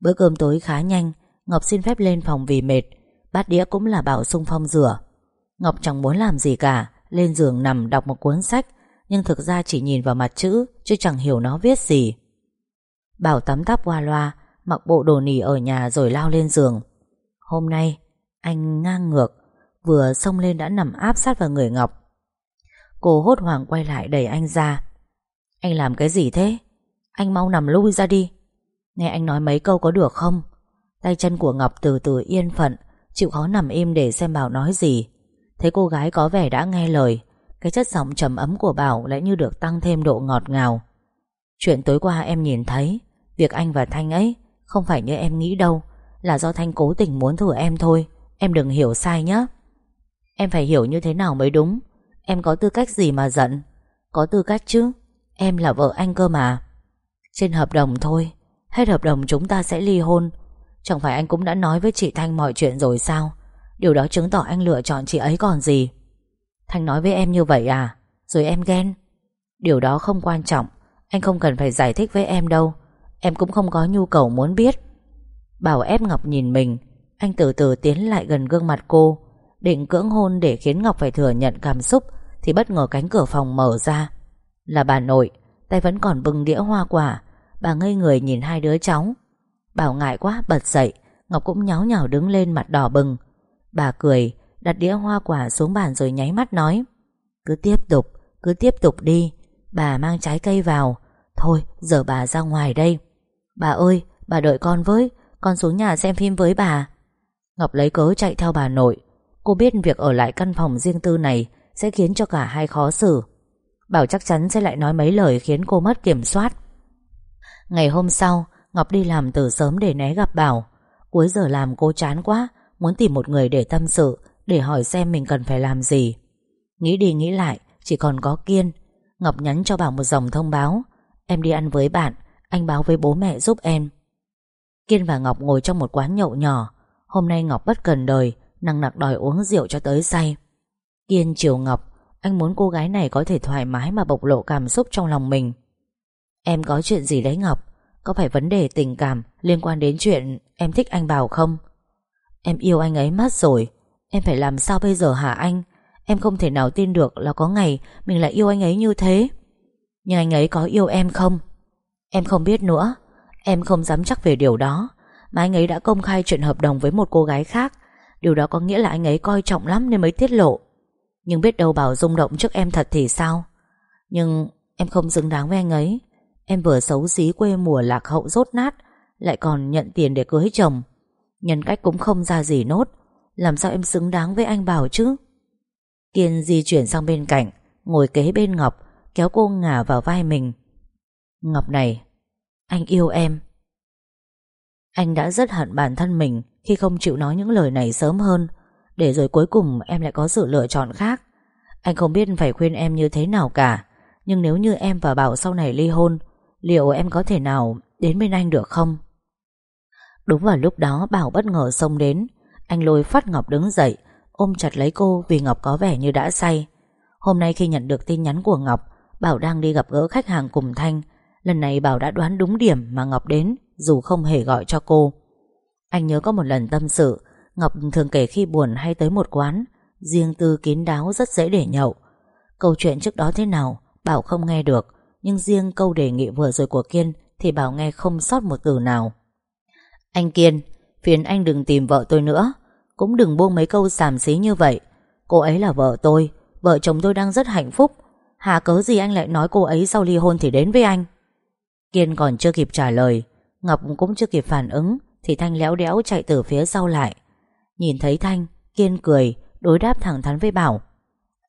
Bữa cơm tối khá nhanh, Ngọc xin phép lên phòng vì mệt, Bát đĩa cũng là bảo sung phong rửa. Ngọc chẳng muốn làm gì cả, Lên giường nằm đọc một cuốn sách, Nhưng thực ra chỉ nhìn vào mặt chữ, Chứ chẳng hiểu nó viết gì. Bảo tắm tắp qua loa, Mặc bộ đồ nỉ ở nhà rồi lao lên giường. Hôm nay anh ngang ngược, Vừa xông lên đã nằm áp sát vào người Ngọc. Cô hốt hoảng quay lại đẩy anh ra. Anh làm cái gì thế? Anh mau nằm lui ra đi. Nghe anh nói mấy câu có được không? Tay chân của Ngọc từ từ yên phận, Chịu khó nằm im để xem Bảo nói gì. Thấy cô gái có vẻ đã nghe lời, Cái chất giọng trầm ấm của Bảo Lại như được tăng thêm độ ngọt ngào. Chuyện tối qua em nhìn thấy, Việc anh và Thanh ấy Không phải như em nghĩ đâu, Là do Thanh cố tình muốn thử em thôi. Em đừng hiểu sai nhé Em phải hiểu như thế nào mới đúng. Em có tư cách gì mà giận? Có tư cách chứ. Em là vợ anh cơ mà. Trên hợp đồng thôi. Hết hợp đồng chúng ta sẽ ly hôn. Chẳng phải anh cũng đã nói với chị Thanh mọi chuyện rồi sao? Điều đó chứng tỏ anh lựa chọn chị ấy còn gì? Thanh nói với em như vậy à? Rồi em ghen? Điều đó không quan trọng. Anh không cần phải giải thích với em đâu. Em cũng không có nhu cầu muốn biết. Bảo ép Ngọc nhìn mình. Anh từ từ tiến lại gần gương mặt cô, Định cưỡng hôn để khiến Ngọc phải thừa nhận cảm xúc, Thì bất ngờ cánh cửa phòng mở ra. Là bà nội, Tay vẫn còn bưng đĩa hoa quả, Bà ngây người nhìn hai đứa cháu. Bảo ngại quá, bật dậy, Ngọc cũng nháo nhào đứng lên mặt đỏ bừng. Bà cười, Đặt đĩa hoa quả xuống bàn rồi nháy mắt nói, Cứ tiếp tục, Cứ tiếp tục đi, Bà mang trái cây vào. Thôi, giờ bà ra ngoài đây. Bà ơi, bà đợi con với, Con xuống nhà xem phim với bà. Ngọc lấy cớ chạy theo bà nội. Cô biết việc ở lại căn phòng riêng tư này Sẽ khiến cho cả hai khó xử. Bảo chắc chắn sẽ lại nói mấy lời Khiến cô mất kiểm soát. Ngày hôm sau, Ngọc đi làm từ sớm để né gặp Bảo. Cuối giờ làm cô chán quá, Muốn tìm một người để tâm sự, Để hỏi xem mình cần phải làm gì. Nghĩ đi nghĩ lại, Chỉ còn có Kiên. Ngọc nhắn cho Bảo một dòng thông báo. Em đi ăn với bạn, Anh báo với bố mẹ giúp em. Kiên và Ngọc ngồi trong một quán nhậu nhỏ. Hôm nay Ngọc bất cần đời, nặng nặc đòi uống rượu cho tới say. Kiên chiều Ngọc, Anh muốn cô gái này có thể thoải mái Mà bộc lộ cảm xúc trong lòng mình. Em có chuyện gì đấy Ngọc? Có phải vấn đề tình cảm Liên quan đến chuyện em thích anh Bảo không? Em yêu anh ấy mất rồi. Em phải làm sao bây giờ hả anh? Em không thể nào tin được là có ngày Mình lại yêu anh ấy như thế. Nhưng anh ấy có yêu em không? Em không biết nữa. Em không dám chắc về điều đó. Mà anh ấy đã công khai chuyện hợp đồng với một cô gái khác. Điều đó có nghĩa là anh ấy coi trọng lắm Nên mới tiết lộ. Nhưng biết đâu bảo rung động trước em thật thì sao? Nhưng em không xứng đáng với anh ấy. Em vừa xấu xí quê mùa lạc hậu rốt nát, Lại còn nhận tiền để cưới chồng. Nhân cách cũng không ra gì nốt. Làm sao em xứng đáng với anh Bảo chứ? Kiên di chuyển sang bên cạnh, Ngồi kế bên Ngọc, Kéo cô ngả vào vai mình. Ngọc này, Anh yêu em. Anh đã rất hận bản thân mình Khi không chịu nói những lời này sớm hơn. Để rồi cuối cùng em lại có sự lựa chọn khác. Anh không biết phải khuyên em như thế nào cả. Nhưng nếu như em và Bảo sau này ly hôn, Liệu em có thể nào đến bên anh được không? Đúng vào lúc đó, Bảo bất ngờ xông đến. Anh lôi phát Ngọc đứng dậy, Ôm chặt lấy cô vì Ngọc có vẻ như đã say. Hôm nay khi nhận được tin nhắn của Ngọc, Bảo đang đi gặp gỡ khách hàng cùng Thanh. Lần này Bảo đã đoán đúng điểm mà Ngọc đến, Dù không hề gọi cho cô. Anh nhớ có một lần tâm sự, Ngọc thường kể khi buồn hay tới một quán, Riêng tư kín đáo rất dễ để nhậu. Câu chuyện trước đó thế nào, Bảo không nghe được, Nhưng riêng câu đề nghị vừa rồi của Kiên Thì Bảo nghe không sót một từ nào. Anh Kiên, Phiền anh đừng tìm vợ tôi nữa, Cũng đừng buông mấy câu xàm xí như vậy. Cô ấy là vợ tôi, Vợ chồng tôi đang rất hạnh phúc. Hà cớ gì anh lại nói cô ấy sau ly hôn thì đến với anh? Kiên còn chưa kịp trả lời, Ngọc cũng chưa kịp phản ứng, Thì Thanh léo đéo chạy từ phía sau lại. Nhìn thấy Thanh, Kiên cười, Đối đáp thẳng thắn với Bảo.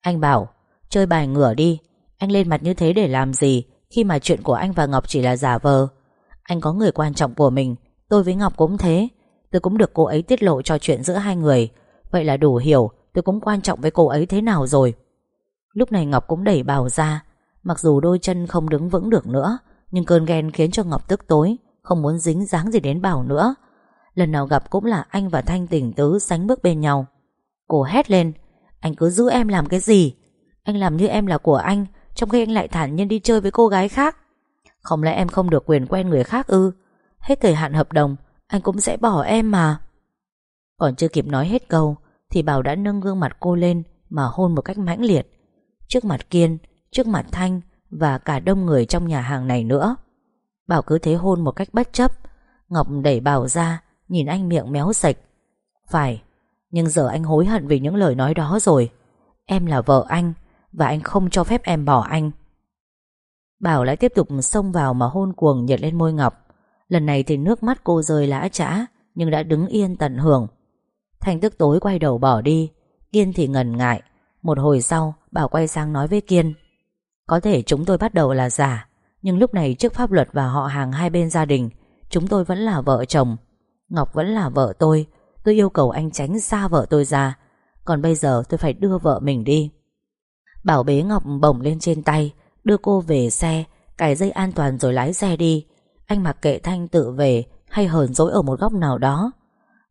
Anh Bảo, Chơi bài ngửa đi, Anh lên mặt như thế để làm gì Khi mà chuyện của anh và Ngọc chỉ là giả vờ? Anh có người quan trọng của mình, Tôi với Ngọc cũng thế, Tôi cũng được cô ấy tiết lộ cho chuyện giữa hai người. Vậy là đủ hiểu, tôi cũng quan trọng với cô ấy thế nào rồi. Lúc này Ngọc cũng đẩy Bảo ra, Mặc dù đôi chân không đứng vững được nữa nhưng cơn ghen khiến cho Ngọc tức tối Không muốn dính dáng gì đến Bảo nữa. Lần nào gặp cũng là anh và Thanh tỉnh tứ Sánh bước bên nhau. Cô hét lên Anh cứ giữ em làm cái gì? Anh làm như em là của anh Trong khi anh lại thản nhiên đi chơi với cô gái khác. Không lẽ em không được quyền quen người khác ư? Hết thời hạn hợp đồng Anh cũng sẽ bỏ em mà. Còn chưa kịp nói hết câu Thì Bảo đã nâng gương mặt cô lên Mà hôn một cách mãnh liệt. Trước mặt Kiên, trước mặt Thanh và cả đông người trong nhà hàng này nữa. Bảo cứ thế hôn một cách bất chấp, Ngọc đẩy Bảo ra, Nhìn anh miệng méo sạch. Phải, Nhưng giờ anh hối hận vì những lời nói đó rồi. Em là vợ anh, Và anh không cho phép em bỏ anh. Bảo lại tiếp tục xông vào Mà hôn cuồng nhật lên môi Ngọc. Lần này thì nước mắt cô rơi lã trã, Nhưng đã đứng yên tận hưởng. Thành tức tối quay đầu bỏ đi, Kiên thì ngần ngại. Một hồi sau, Bảo quay sang nói với Kiên. Có thể chúng tôi bắt đầu là giả. Nhưng lúc này trước pháp luật và họ hàng hai bên gia đình, Chúng tôi vẫn là vợ chồng. Ngọc vẫn là vợ tôi. Tôi yêu cầu anh tránh xa vợ tôi ra. Còn bây giờ tôi phải đưa vợ mình đi. Bảo bế Ngọc bổng lên trên tay, Đưa cô về xe, Cài dây an toàn rồi lái xe đi. Anh mặc kệ Thanh tự về Hay hờn dỗi ở một góc nào đó.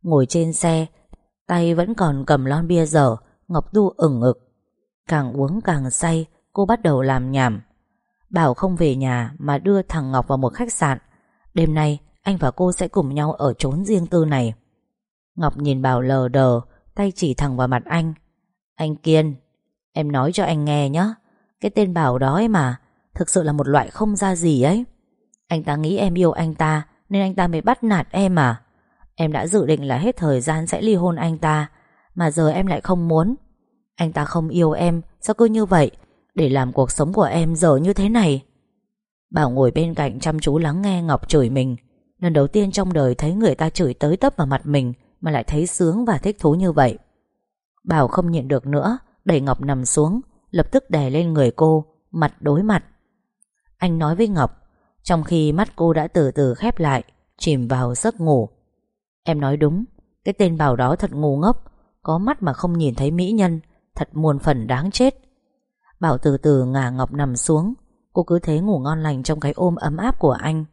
Ngồi trên xe, Tay vẫn còn cầm lon bia dở, Ngọc Tu ửng ực Càng uống càng say Cô bắt đầu làm nhảm. Bảo không về nhà mà đưa thằng Ngọc vào một khách sạn. Đêm nay, anh và cô sẽ cùng nhau ở trốn riêng tư này. Ngọc nhìn Bảo lờ đờ, Tay chỉ thẳng vào mặt anh. Anh Kiên, Em nói cho anh nghe nhé Cái tên Bảo đó ấy mà, Thực sự là một loại không ra gì ấy. Anh ta nghĩ em yêu anh ta, Nên anh ta mới bắt nạt em à? Em đã dự định là hết thời gian sẽ ly hôn anh ta, Mà giờ em lại không muốn. Anh ta không yêu em, Sao cứ như vậy? Để làm cuộc sống của em dở như thế này. Bảo ngồi bên cạnh chăm chú lắng nghe Ngọc chửi mình. Lần đầu tiên trong đời thấy người ta chửi tới tấp vào mặt mình, Mà lại thấy sướng và thích thú như vậy. Bảo không nhịn được nữa, Đẩy Ngọc nằm xuống, Lập tức đè lên người cô, Mặt đối mặt. Anh nói với Ngọc, Trong khi mắt cô đã từ từ khép lại, Chìm vào giấc ngủ. Em nói đúng, Cái tên Bảo đó thật ngu ngốc, Có mắt mà không nhìn thấy mỹ nhân, Thật muôn phần đáng chết. Bảo từ từ ngả Ngọc nằm xuống. Cô cứ thế ngủ ngon lành trong cái ôm ấm áp của anh.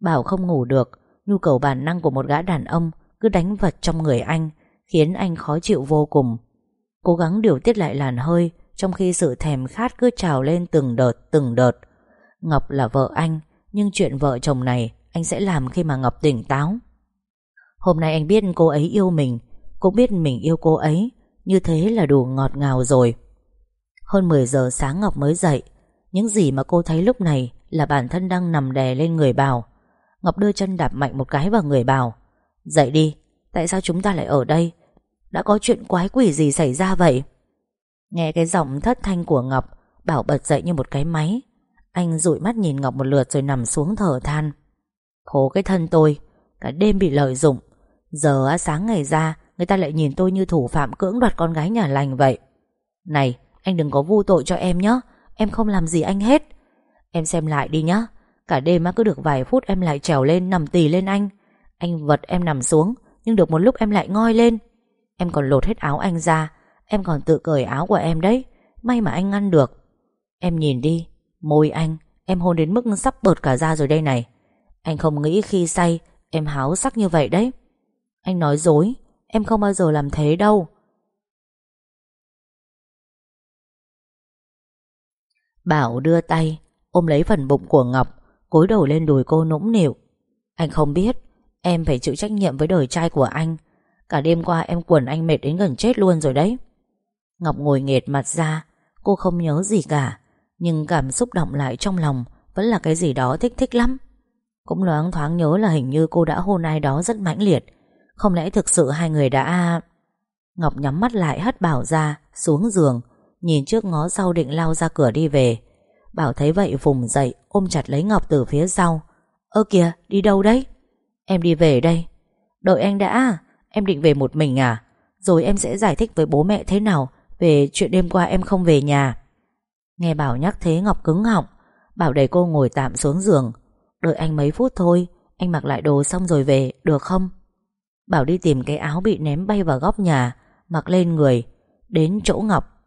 Bảo không ngủ được, Nhu cầu bản năng của một gã đàn ông Cứ đánh vật trong người anh, Khiến anh khó chịu vô cùng. Cố gắng điều tiết lại làn hơi, Trong khi sự thèm khát cứ trào lên từng đợt từng đợt. Ngọc là vợ anh, Nhưng chuyện vợ chồng này Anh sẽ làm khi mà Ngọc tỉnh táo. Hôm nay anh biết cô ấy yêu mình Cũng biết mình yêu cô ấy, Như thế là đủ ngọt ngào rồi. Hơn 10 giờ sáng Ngọc mới dậy. Những gì mà cô thấy lúc này Là bản thân đang nằm đè lên người Bảo. Ngọc đưa chân đạp mạnh một cái vào người Bảo. Dậy đi, Tại sao chúng ta lại ở đây? Đã có chuyện quái quỷ gì xảy ra vậy? Nghe cái giọng thất thanh của Ngọc, Bảo bật dậy như một cái máy. Anh dụi mắt nhìn Ngọc một lượt rồi nằm xuống thở than. Khổ cái thân tôi, Cả đêm bị lợi dụng. Giờ sáng ngày ra, Người ta lại nhìn tôi như thủ phạm cưỡng đoạt con gái nhà lành vậy. Này anh đừng có vu tội cho em nhé Em không làm gì anh hết. Em xem lại đi nhé Cả đêm cứ được vài phút em lại trèo lên, nằm tì lên anh. Anh vật em nằm xuống, Nhưng được một lúc em lại ngoi lên. Em còn lột hết áo anh ra. Em còn tự cởi áo của em đấy. May mà anh ngăn được. Em nhìn đi. Môi anh, Em hôn đến mức sắp bợt cả ra rồi đây này. Anh không nghĩ khi say, Em háo sắc như vậy đấy. Anh nói dối, Em không bao giờ làm thế đâu. Bảo đưa tay, Ôm lấy phần bụng của Ngọc, cúi đầu lên đùi cô nũng nịu. Anh không biết, Em phải chịu trách nhiệm với đời trai của anh. Cả đêm qua em quần anh mệt đến gần chết luôn rồi đấy. Ngọc ngồi nghệt mặt ra, Cô không nhớ gì cả, Nhưng cảm xúc động lại trong lòng Vẫn là cái gì đó thích thích lắm. Cũng loáng thoáng nhớ là hình như cô đã hôn ai đó rất mãnh liệt. Không lẽ thực sự hai người đã... Ngọc nhắm mắt lại hất Bảo ra, Xuống giường Nhìn trước ngó sau định lao ra cửa đi về. Bảo thấy vậy vùng dậy, Ôm chặt lấy Ngọc từ phía sau. Ơ kìa, đi đâu đấy? Em đi về đây. Đợi anh đã. Em định về một mình à? Rồi em sẽ giải thích với bố mẹ thế nào Về chuyện đêm qua em không về nhà. Nghe Bảo nhắc thế Ngọc cứng họng. Bảo đẩy cô ngồi tạm xuống giường. Đợi anh mấy phút thôi, Anh mặc lại đồ xong rồi về, được không? Bảo đi tìm cái áo bị ném bay vào góc nhà, Mặc lên người. Đến chỗ Ngọc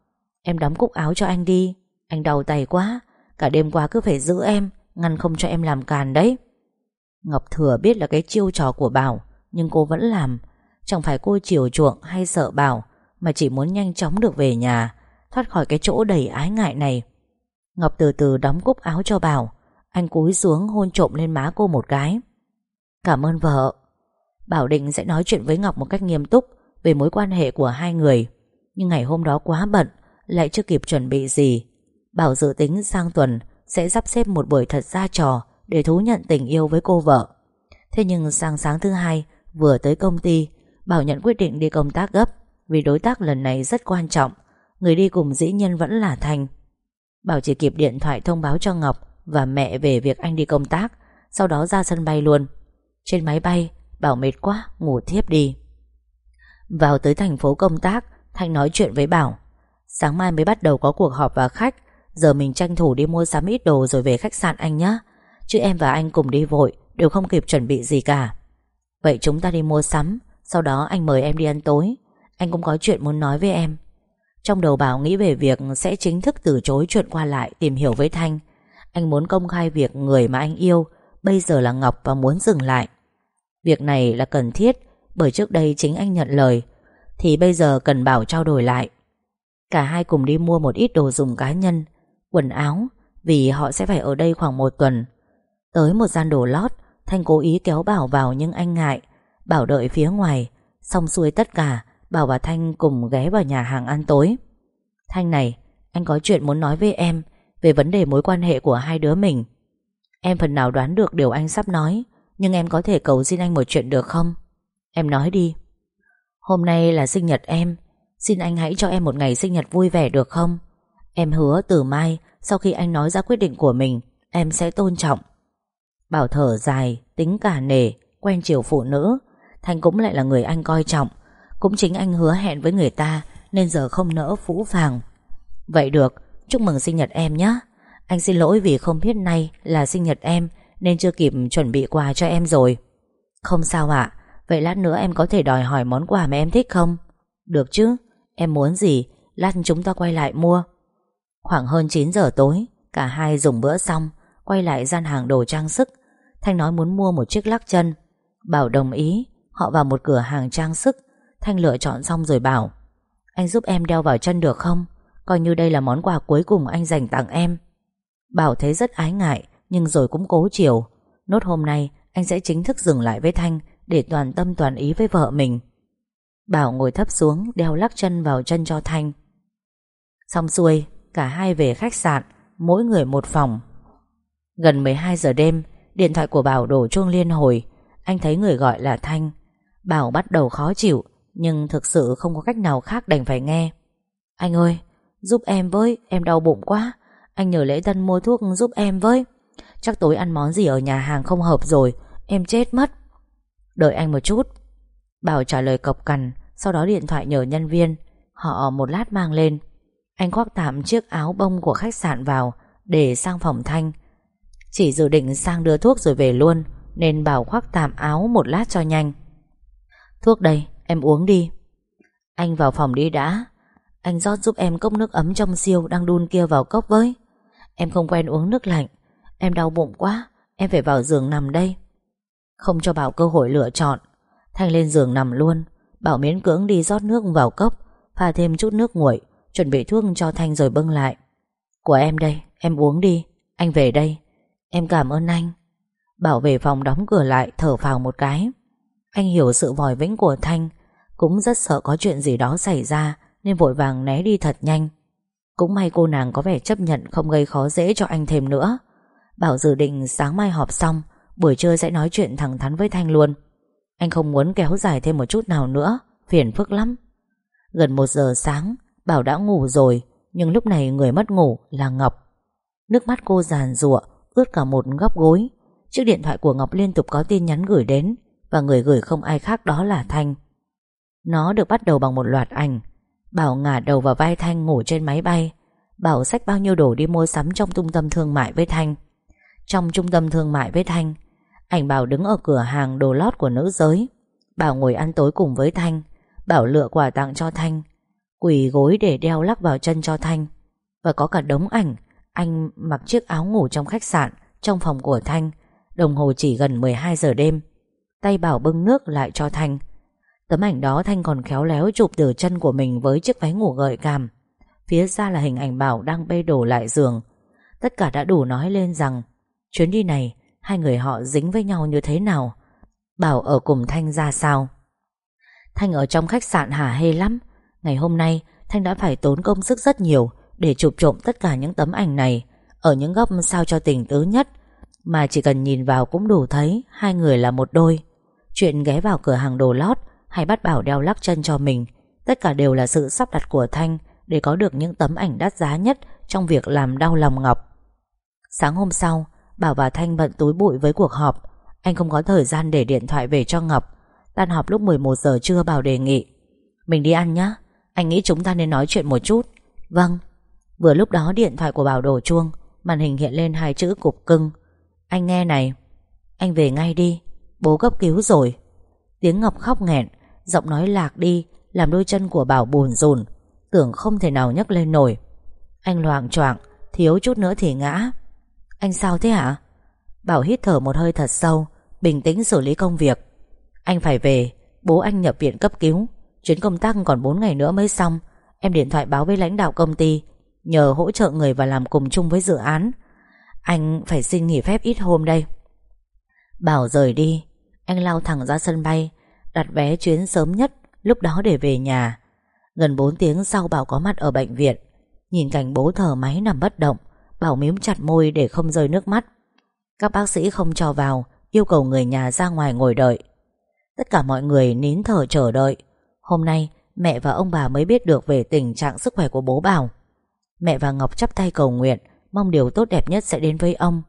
Em đóng cúc áo cho anh đi. Anh đau tay quá. Cả đêm qua cứ phải giữ em, Ngăn không cho em làm càn đấy. Ngọc thừa biết là cái chiêu trò của Bảo, Nhưng cô vẫn làm. Chẳng phải cô chiều chuộng hay sợ Bảo, Mà chỉ muốn nhanh chóng được về nhà, Thoát khỏi cái chỗ đầy ái ngại này. Ngọc từ từ đóng cúc áo cho Bảo. Anh cúi xuống hôn trộm lên má cô một cái. Cảm ơn vợ. Bảo định sẽ nói chuyện với Ngọc một cách nghiêm túc Về mối quan hệ của hai người. Nhưng ngày hôm đó quá bận lại chưa kịp chuẩn bị gì, Bảo dự tính sang tuần Sẽ sắp xếp một buổi thật ra trò Để thú nhận tình yêu với cô vợ. Thế nhưng sang sáng thứ hai, Vừa tới công ty, Bảo nhận quyết định đi công tác gấp, Vì đối tác lần này rất quan trọng, Người đi cùng dĩ nhiên vẫn là thành. Bảo chỉ kịp điện thoại thông báo cho Ngọc Và mẹ về việc anh đi công tác, Sau đó ra sân bay luôn. Trên máy bay, Bảo mệt quá, ngủ thiếp đi. Vào tới thành phố công tác Thanh nói chuyện với Bảo. Sáng mai mới bắt đầu có cuộc họp và khách. Giờ mình tranh thủ đi mua sắm ít đồ Rồi về khách sạn anh nhé Chứ em và anh cùng đi vội, Đều không kịp chuẩn bị gì cả. Vậy chúng ta đi mua sắm, Sau đó anh mời em đi ăn tối. Anh cũng có chuyện muốn nói với em. Trong đầu Bảo nghĩ về việc Sẽ chính thức từ chối chuyện qua lại Tìm hiểu với Thanh. Anh muốn công khai việc người mà anh yêu, Bây giờ là Ngọc và muốn dừng lại. Việc này là cần thiết, Bởi trước đây chính anh nhận lời. Thì bây giờ cần Bảo trao đổi lại. Cả hai cùng đi mua một ít đồ dùng cá nhân, Quần áo, Vì họ sẽ phải ở đây khoảng một tuần. Tới một gian đồ lót, Thanh cố ý kéo Bảo vào nhưng anh ngại. Bảo đợi phía ngoài, Xong xuôi tất cả, Bảo và Thanh cùng ghé vào nhà hàng ăn tối. Thanh này, Anh có chuyện muốn nói với em Về vấn đề mối quan hệ của hai đứa mình. Em phần nào đoán được điều anh sắp nói, Nhưng em có thể cầu xin anh một chuyện được không? Em nói đi. Hôm nay là sinh nhật em Xin anh hãy cho em một ngày sinh nhật vui vẻ được không? Em hứa từ mai Sau khi anh nói ra quyết định của mình Em sẽ tôn trọng. Bảo thở dài, tính cả nể Quen chiều phụ nữ. Thành cũng lại là người anh coi trọng. Cũng chính anh hứa hẹn với người ta Nên giờ không nỡ phũ phàng. Vậy được, chúc mừng sinh nhật em nhé. Anh xin lỗi vì không biết nay là sinh nhật em Nên chưa kịp chuẩn bị quà cho em rồi. Không sao ạ. Vậy lát nữa em có thể đòi hỏi món quà mà em thích không? Được chứ? Em muốn gì? Lát chúng ta quay lại mua. Khoảng hơn 9 giờ tối, Cả hai dùng bữa xong, Quay lại gian hàng đồ trang sức. Thanh nói muốn mua một chiếc lắc chân. Bảo đồng ý, Họ vào một cửa hàng trang sức. Thanh lựa chọn xong rồi bảo, Anh giúp em đeo vào chân được không? Coi như đây là món quà cuối cùng anh dành tặng em. Bảo thấy rất ái ngại, Nhưng rồi cũng cố chiều. Nốt hôm nay, anh sẽ chính thức dừng lại với Thanh Để toàn tâm toàn ý với vợ mình. Bảo ngồi thấp xuống, Đeo lắc chân vào chân cho Thanh. Xong xuôi, Cả hai về khách sạn, Mỗi người một phòng. Gần 12 giờ đêm, Điện thoại của Bảo đổ chuông liên hồi. Anh thấy người gọi là Thanh. Bảo bắt đầu khó chịu, Nhưng thực sự không có cách nào khác đành phải nghe. Anh ơi, Giúp em với, Em đau bụng quá. Anh nhờ lễ tân mua thuốc giúp em với. Chắc tối ăn món gì ở nhà hàng không hợp rồi, Em chết mất. Đợi anh một chút. Bảo trả lời cộc cằn, Sau đó điện thoại nhờ nhân viên. Họ một lát mang lên. Anh khoác tạm chiếc áo bông của khách sạn vào, Để sang phòng Thanh. Chỉ dự định sang đưa thuốc rồi về luôn, Nên bảo khoác tạm áo một lát cho nhanh. Thuốc đây, em uống đi. Anh vào phòng đi đã. Anh rót giúp em cốc nước ấm trong siêu Đang đun kia vào cốc với. Em không quen uống nước lạnh. Em đau bụng quá, Em phải vào giường nằm đây. Không cho Bảo cơ hội lựa chọn. Thanh lên giường nằm luôn. Bảo miễn cưỡng đi rót nước vào cốc Pha thêm chút nước nguội Chuẩn bị thuốc cho Thanh rồi bưng lại. Của em đây, em uống đi Anh về đây. Em cảm ơn anh. Bảo về phòng đóng cửa lại thở phào một cái. Anh hiểu sự vòi vĩnh của Thanh Cũng rất sợ có chuyện gì đó xảy ra Nên vội vàng né đi thật nhanh. Cũng may cô nàng có vẻ chấp nhận Không gây khó dễ cho anh thêm nữa. Bảo dự định sáng mai họp xong Buổi trưa sẽ nói chuyện thẳng thắn với Thanh luôn. Anh không muốn kéo dài thêm một chút nào nữa, Phiền phức lắm. Gần một giờ sáng, Bảo đã ngủ rồi, Nhưng lúc này người mất ngủ là Ngọc. Nước mắt cô giàn rụa Ướt cả một góc gối. Chiếc điện thoại của Ngọc liên tục có tin nhắn gửi đến, Và người gửi không ai khác đó là Thanh. Nó được bắt đầu bằng một loạt ảnh. Bảo ngả đầu vào vai Thanh ngủ trên máy bay. Bảo xách bao nhiêu đồ đi mua sắm trong trung tâm thương mại với Thanh. Trong trung tâm thương mại với Thanh Ảnh Bảo đứng ở cửa hàng đồ lót của nữ giới. Bảo ngồi ăn tối cùng với Thanh. Bảo lựa quà tặng cho Thanh. Quỳ gối để đeo lắc vào chân cho Thanh. Và có cả đống ảnh. Anh mặc chiếc áo ngủ trong khách sạn, Trong phòng của Thanh. Đồng hồ chỉ gần 12 giờ đêm. Tay Bảo bưng nước lại cho Thanh. Tấm ảnh đó Thanh còn khéo léo chụp từ chân của mình Với chiếc váy ngủ gợi cảm. Phía xa là hình ảnh Bảo đang bê đổ lại giường. Tất cả đã đủ nói lên rằng, Chuyến đi này Hai người họ dính với nhau như thế nào? Bảo ở cùng Thanh ra sao? Thanh ở trong khách sạn hả hê lắm. Ngày hôm nay, Thanh đã phải tốn công sức rất nhiều Để chụp trộm tất cả những tấm ảnh này, Ở những góc sao cho tình tứ nhất. Mà chỉ cần nhìn vào cũng đủ thấy Hai người là một đôi. Chuyện ghé vào cửa hàng đồ lót Hay bắt Bảo đeo lắc chân cho mình, Tất cả đều là sự sắp đặt của Thanh Để có được những tấm ảnh đắt giá nhất Trong việc làm đau lòng Ngọc. Sáng hôm sau Bảo và Thanh bận túi bụi với cuộc họp. Anh không có thời gian để điện thoại về cho Ngọc. Tan họp lúc 11 giờ trưa Bảo đề nghị, Mình đi ăn nhá, Anh nghĩ chúng ta nên nói chuyện một chút. Vâng. Vừa lúc đó điện thoại của Bảo đổ chuông, Màn hình hiện lên hai chữ cục cưng. Anh nghe này, Anh về ngay đi, Bố cấp cứu rồi. Tiếng Ngọc khóc nghẹn, Giọng nói lạc đi, Làm đôi chân của Bảo buồn rùn, Tưởng không thể nào nhấc lên nổi. Anh loạng choạng, Thiếu chút nữa thì ngã. Anh sao thế hả? Bảo hít thở một hơi thật sâu, Bình tĩnh xử lý công việc. Anh phải về, Bố anh nhập viện cấp cứu. Chuyến công tác còn 4 ngày nữa mới xong. Em điện thoại báo với lãnh đạo công ty, Nhờ hỗ trợ người và làm cùng chung với dự án. Anh phải xin nghỉ phép ít hôm đây. Bảo rời đi. Anh lao thẳng ra sân bay, Đặt vé chuyến sớm nhất, Lúc đó để về nhà. Gần 4 tiếng sau Bảo có mặt ở bệnh viện. Nhìn cảnh bố thở máy nằm bất động. Bảo miếm chặt môi để không rơi nước mắt. Các bác sĩ không cho vào, Yêu cầu người nhà ra ngoài ngồi đợi. Tất cả mọi người nín thở chờ đợi. Hôm nay, mẹ và ông bà mới biết được Về tình trạng sức khỏe của bố Bảo. Mẹ và Ngọc chắp tay cầu nguyện, Mong điều tốt đẹp nhất sẽ đến với ông.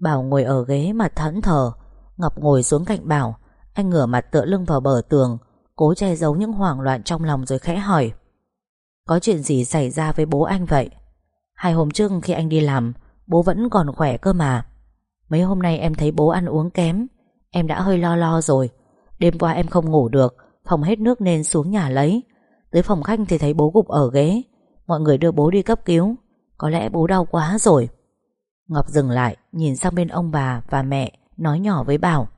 Bảo ngồi ở ghế mà thẫn thờ. Ngọc ngồi xuống cạnh Bảo, Anh ngửa mặt tựa lưng vào bờ tường, Cố che giấu những hoảng loạn trong lòng rồi khẽ hỏi. Có chuyện gì xảy ra với bố anh vậy? Hai hôm trước khi anh đi làm Bố vẫn còn khỏe cơ mà. Mấy hôm nay em thấy bố ăn uống kém Em đã hơi lo lo rồi. Đêm qua em không ngủ được Phòng hết nước nên xuống nhà lấy. Tới phòng khách thì thấy bố gục ở ghế. Mọi người đưa bố đi cấp cứu. Có lẽ bố đau quá rồi. Ngọc dừng lại nhìn sang bên ông bà và mẹ Nói nhỏ với Bảo.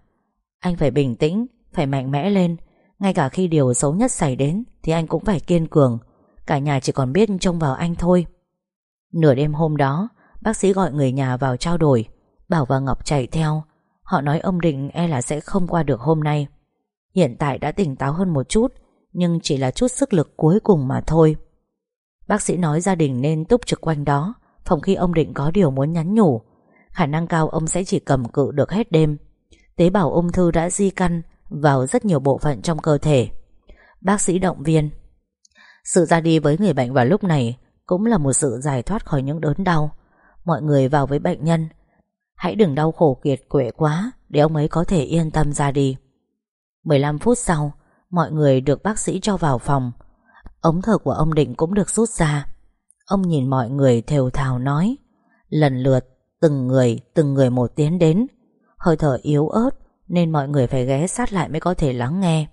Anh phải bình tĩnh, phải mạnh mẽ lên. Ngay cả khi điều xấu nhất xảy đến Thì anh cũng phải kiên cường. Cả nhà chỉ còn biết trông vào anh thôi. Nửa đêm hôm đó, Bác sĩ gọi người nhà vào trao đổi. Bảo và Ngọc chạy theo. Họ nói ông Định e là sẽ không qua được hôm nay. Hiện tại đã tỉnh táo hơn một chút, Nhưng chỉ là chút sức lực cuối cùng mà thôi. Bác sĩ nói gia đình nên túc trực quanh đó, Phòng khi ông Định có điều muốn nhắn nhủ. Khả năng cao ông sẽ chỉ cầm cự được hết đêm. Tế bào ung thư đã di căn Vào rất nhiều bộ phận trong cơ thể. Bác sĩ động viên. Sự ra đi với người bệnh vào lúc này cũng là một sự giải thoát khỏi những đớn đau. Mọi người vào với bệnh nhân. Hãy đừng đau khổ kiệt quệ quá Để ông ấy có thể yên tâm ra đi. 15 phút sau Mọi người được bác sĩ cho vào phòng. Ống thở của ông Định cũng được rút ra. Ông nhìn mọi người thều thào nói Lần lượt Từng người, từng người một tiến đến. Hơi thở yếu ớt Nên mọi người phải ghé sát lại mới có thể lắng nghe.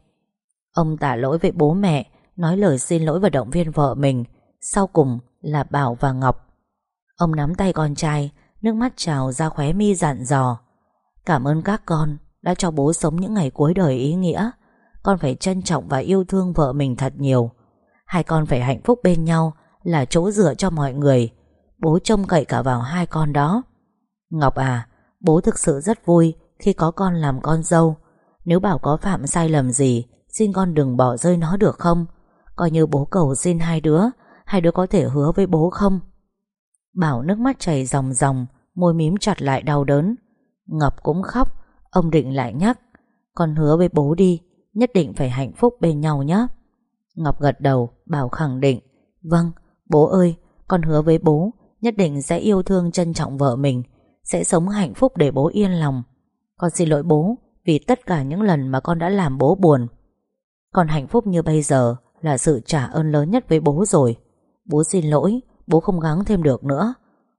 Ông tả lỗi với bố mẹ Nói lời xin lỗi và động viên vợ mình sau cùng là Bảo và Ngọc. Ông nắm tay con trai, Nước mắt trào ra khóe mi dặn dò. Cảm ơn các con Đã cho bố sống những ngày cuối đời ý nghĩa. Con phải trân trọng và yêu thương vợ mình thật nhiều. Hai con phải hạnh phúc bên nhau Là chỗ dựa cho mọi người. Bố trông cậy cả vào hai con đó. Ngọc à Bố thực sự rất vui Khi có con làm con dâu. Nếu bảo có phạm sai lầm gì, Xin con đừng bỏ rơi nó được không? Coi như bố cầu xin hai đứa Hai đứa có thể hứa với bố không? Bảo nước mắt chảy ròng ròng, Môi mím chặt lại đau đớn. Ngọc cũng khóc, Ông Định lại nhắc. Con hứa với bố đi, Nhất định phải hạnh phúc bên nhau nhé Ngọc gật đầu, Bảo khẳng định. Vâng bố ơi, Con hứa với bố, Nhất định sẽ yêu thương trân trọng vợ mình, Sẽ sống hạnh phúc để bố yên lòng. Con xin lỗi bố, Vì tất cả những lần mà con đã làm bố buồn. Con hạnh phúc như bây giờ Là sự trả ơn lớn nhất với bố rồi. Bố xin lỗi, Bố không gắng thêm được nữa.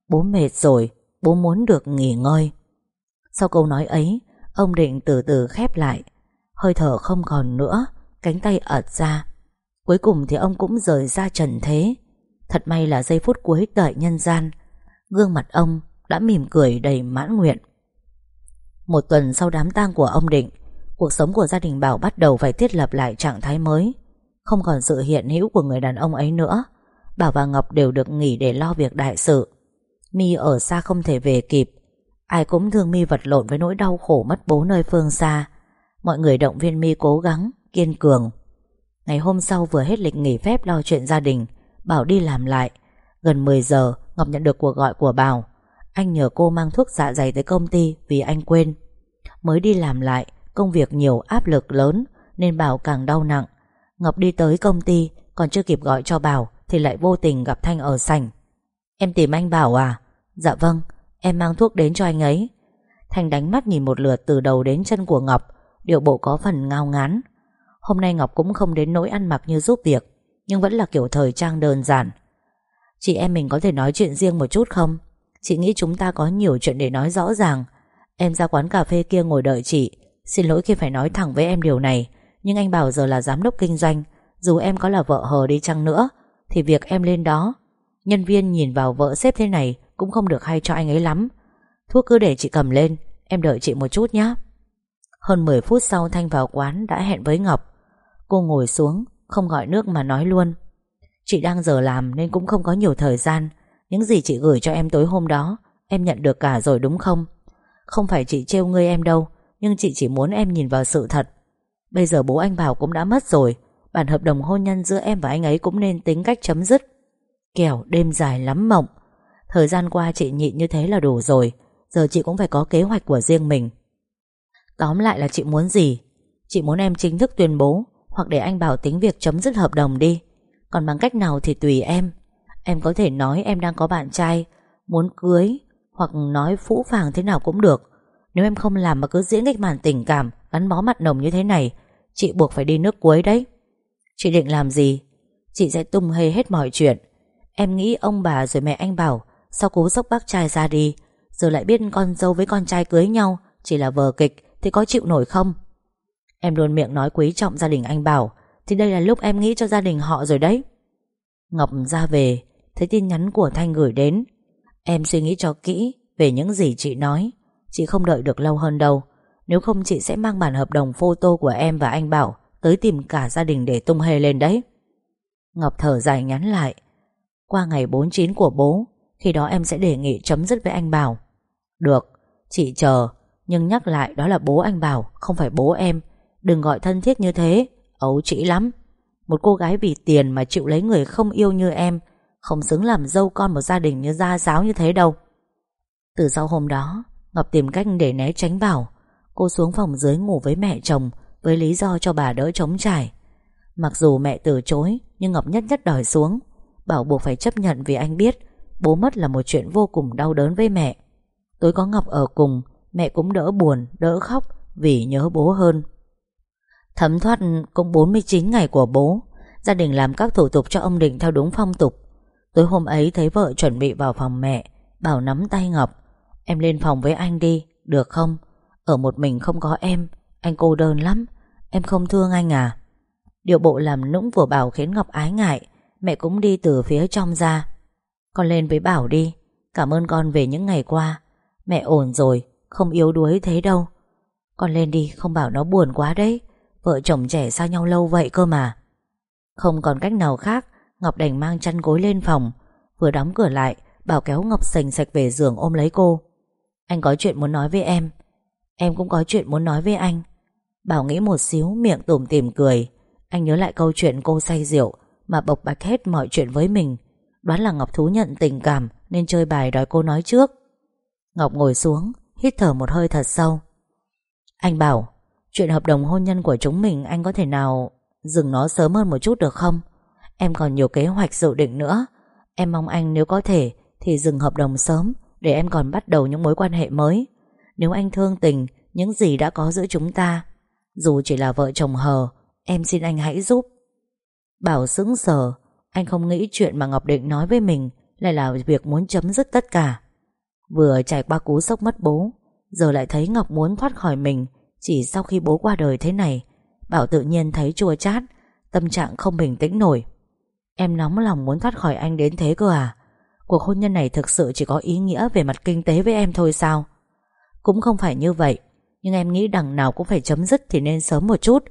Bố mệt rồi, Bố muốn được nghỉ ngơi. Sau câu nói ấy, Ông định từ từ khép lại. Hơi thở không còn nữa, Cánh tay ợt ra. Cuối cùng thì ông cũng rời ra trần thế. Thật may là giây phút cuối đợi nhân gian. Gương mặt ông đã mỉm cười đầy mãn nguyện. Một tuần sau đám tang của ông Định, Cuộc sống của gia đình Bảo bắt đầu phải thiết lập lại trạng thái mới. Không còn sự hiện hữu của người đàn ông ấy nữa. Bảo và Ngọc đều được nghỉ để lo việc đại sự. Mi ở xa không thể về kịp. Ai cũng thương Mi vật lộn với nỗi đau khổ mất bố nơi phương xa. Mọi người động viên Mi cố gắng, kiên cường. Ngày hôm sau vừa hết lịch nghỉ phép lo chuyện gia đình Bảo đi làm lại. Gần 10 giờ Ngọc nhận được cuộc gọi của Bảo. Anh nhờ cô mang thuốc dạ dày tới công ty Vì anh quên. Mới đi làm lại Công việc nhiều áp lực lớn Nên Bảo càng đau nặng. Ngọc đi tới công ty Còn chưa kịp gọi cho Bảo. Thì lại vô tình gặp Thanh ở sảnh. Em tìm anh Bảo à? Dạ vâng Em mang thuốc đến cho anh ấy. Thanh đánh mắt nhìn một lượt từ đầu đến chân của Ngọc, Điệu bộ có phần ngao ngán. Hôm nay Ngọc cũng không đến nỗi ăn mặc như giúp việc, Nhưng vẫn là kiểu thời trang đơn giản. Chị em mình có thể nói chuyện riêng một chút không? Chị nghĩ chúng ta có nhiều chuyện để nói rõ ràng. Em ra quán cà phê kia ngồi đợi chị. Xin lỗi khi phải nói thẳng với em điều này, Nhưng anh bảo giờ là giám đốc kinh doanh, Dù em có là vợ hờ đi chăng nữa thì việc em lên đó. Nhân viên nhìn vào vợ xếp thế này Cũng không được hay cho anh ấy lắm. Thuốc cứ để chị cầm lên, Em đợi chị một chút nhé Hơn 10 phút sau Thanh vào quán đã hẹn với Ngọc. Cô ngồi xuống, Không gọi nước mà nói luôn. Chị đang giờ làm nên cũng không có nhiều thời gian. Những gì chị gửi cho em tối hôm đó, Em nhận được cả rồi đúng không? Không phải chị trêu ngươi em đâu, Nhưng chị chỉ muốn em nhìn vào sự thật. Bây giờ bố anh Bảo cũng đã mất rồi Bản hợp đồng hôn nhân giữa em và anh ấy Cũng nên tính cách chấm dứt. Kẻo đêm dài lắm mộng. Thời gian qua chị nhịn như thế là đủ rồi. Giờ chị cũng phải có kế hoạch của riêng mình. Tóm lại là chị muốn gì? Chị muốn em chính thức tuyên bố Hoặc để anh Bảo tính việc chấm dứt hợp đồng đi. Còn bằng cách nào thì tùy em. Em có thể nói em đang có bạn trai, Muốn cưới Hoặc nói phũ phàng thế nào cũng được. Nếu em không làm mà cứ diễn kịch màn tình cảm, Gắn bó mặt nồng như thế này, Chị buộc phải đi nước cuối đấy. Chị định làm gì? Chị sẽ tung hay hết mọi chuyện. Em nghĩ ông bà rồi mẹ anh bảo Sau cố dốc bác trai ra đi? Giờ lại biết con dâu với con trai cưới nhau, Chỉ là vờ kịch Thì có chịu nổi không? Em luôn miệng nói quý trọng gia đình anh Bảo, Thì đây là lúc em nghĩ cho gia đình họ rồi đấy. Ngọc ra về, Thấy tin nhắn của Thanh gửi đến. Em suy nghĩ cho kỹ Về những gì chị nói. Chị không đợi được lâu hơn đâu. Nếu không chị sẽ mang bản hợp đồng photo của em và anh Bảo Tới tìm cả gia đình để tung hề lên đấy. Ngọc thở dài nhắn lại. Qua ngày 49 của bố, Khi đó em sẽ đề nghị chấm dứt với anh Bảo. Được, Chị chờ, Nhưng nhắc lại đó là bố anh Bảo, Không phải bố em. Đừng gọi thân thiết như thế, Ấu trĩ lắm. Một cô gái vì tiền mà chịu lấy người không yêu như em, Không xứng làm dâu con một gia đình như gia giáo như thế đâu. Từ sau hôm đó, Ngọc tìm cách để né tránh Bảo. Cô xuống phòng dưới ngủ với mẹ chồng với lý do cho bà đỡ chống trải. Mặc dù mẹ từ chối Nhưng Ngọc nhất nhất đòi xuống. Bảo buộc phải chấp nhận vì anh biết Bố mất là một chuyện vô cùng đau đớn với mẹ. Tối có Ngọc ở cùng Mẹ cũng đỡ buồn, đỡ khóc Vì nhớ bố hơn. Thấm thoát cũng 49 ngày của bố Gia đình làm các thủ tục cho ông Định theo đúng phong tục. Tối hôm ấy thấy vợ chuẩn bị vào phòng mẹ Bảo nắm tay Ngọc Em lên phòng với anh đi, được không? Ở một mình không có em. Anh cô đơn lắm. Em không thương anh à? Điều bộ làm nũng của Bảo khiến Ngọc ái ngại. Mẹ cũng đi từ phía trong ra. Con lên với Bảo đi. Cảm ơn con về những ngày qua. Mẹ ổn rồi, không yếu đuối thế đâu. Con lên đi, không bảo nó buồn quá đấy. Vợ chồng trẻ xa nhau lâu vậy cơ mà. Không còn cách nào khác Ngọc đành mang chăn gối lên phòng. Vừa đóng cửa lại Bảo kéo Ngọc sành sạch về giường ôm lấy cô. Anh có chuyện muốn nói với em. Em cũng có chuyện muốn nói với anh. Bảo nghĩ một xíu, miệng tủm tìm cười. Anh nhớ lại câu chuyện cô say rượu Mà bộc bạch hết mọi chuyện với mình. Đoán là Ngọc thú nhận tình cảm Nên chơi bài đòi cô nói trước. Ngọc ngồi xuống, Hít thở một hơi thật sâu. Anh bảo, Chuyện hợp đồng hôn nhân của chúng mình Anh có thể nào dừng nó sớm hơn một chút được không? Em còn nhiều kế hoạch dự định nữa. Em mong anh nếu có thể Thì dừng hợp đồng sớm Để em còn bắt đầu những mối quan hệ mới. Nếu anh thương tình, những gì đã có giữa chúng ta. Dù chỉ là vợ chồng hờ, em xin anh hãy giúp. Bảo sững sờ, anh không nghĩ chuyện mà Ngọc Định nói với mình lại là việc muốn chấm dứt tất cả. Vừa trải qua cú sốc mất bố, giờ lại thấy Ngọc muốn thoát khỏi mình chỉ sau khi bố qua đời thế này. Bảo tự nhiên thấy chua chát, tâm trạng không bình tĩnh nổi. Em nóng lòng muốn thoát khỏi anh đến thế cơ à? Cuộc hôn nhân này thực sự chỉ có ý nghĩa về mặt kinh tế với em thôi sao? Cũng không phải như vậy, nhưng em nghĩ đằng nào cũng phải chấm dứt thì nên sớm một chút.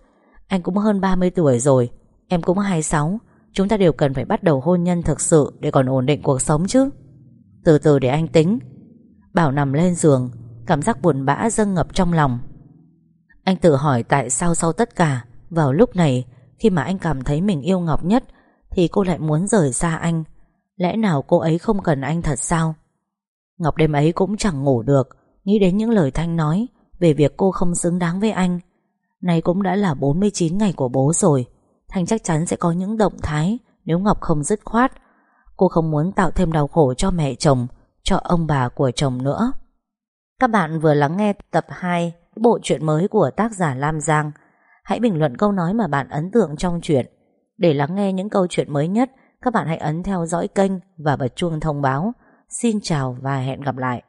Anh cũng hơn 30 tuổi rồi, em cũng 26, chúng ta đều cần phải bắt đầu hôn nhân thực sự để còn ổn định cuộc sống chứ. Từ từ để anh tính. Bảo nằm lên giường, cảm giác buồn bã dâng ngập trong lòng. Anh tự hỏi tại sao sau tất cả, vào lúc này, khi mà anh cảm thấy mình yêu Ngọc nhất, thì cô lại muốn rời xa anh. Lẽ nào cô ấy không cần anh thật sao? Ngọc đêm ấy cũng chẳng ngủ được, nghĩ đến những lời Thanh nói về việc cô không xứng đáng với anh. Nay cũng đã là 49 ngày của bố rồi, Thanh chắc chắn sẽ có những động thái nếu Ngọc không dứt khoát. Cô không muốn tạo thêm đau khổ cho mẹ chồng, cho ông bà của chồng nữa. Các bạn vừa lắng nghe tập 2 bộ truyện mới của tác giả Lam Giang. Hãy bình luận câu nói mà bạn ấn tượng trong truyện. Để lắng nghe những câu chuyện mới nhất, các bạn hãy ấn theo dõi kênh và bật chuông thông báo. Xin chào và hẹn gặp lại.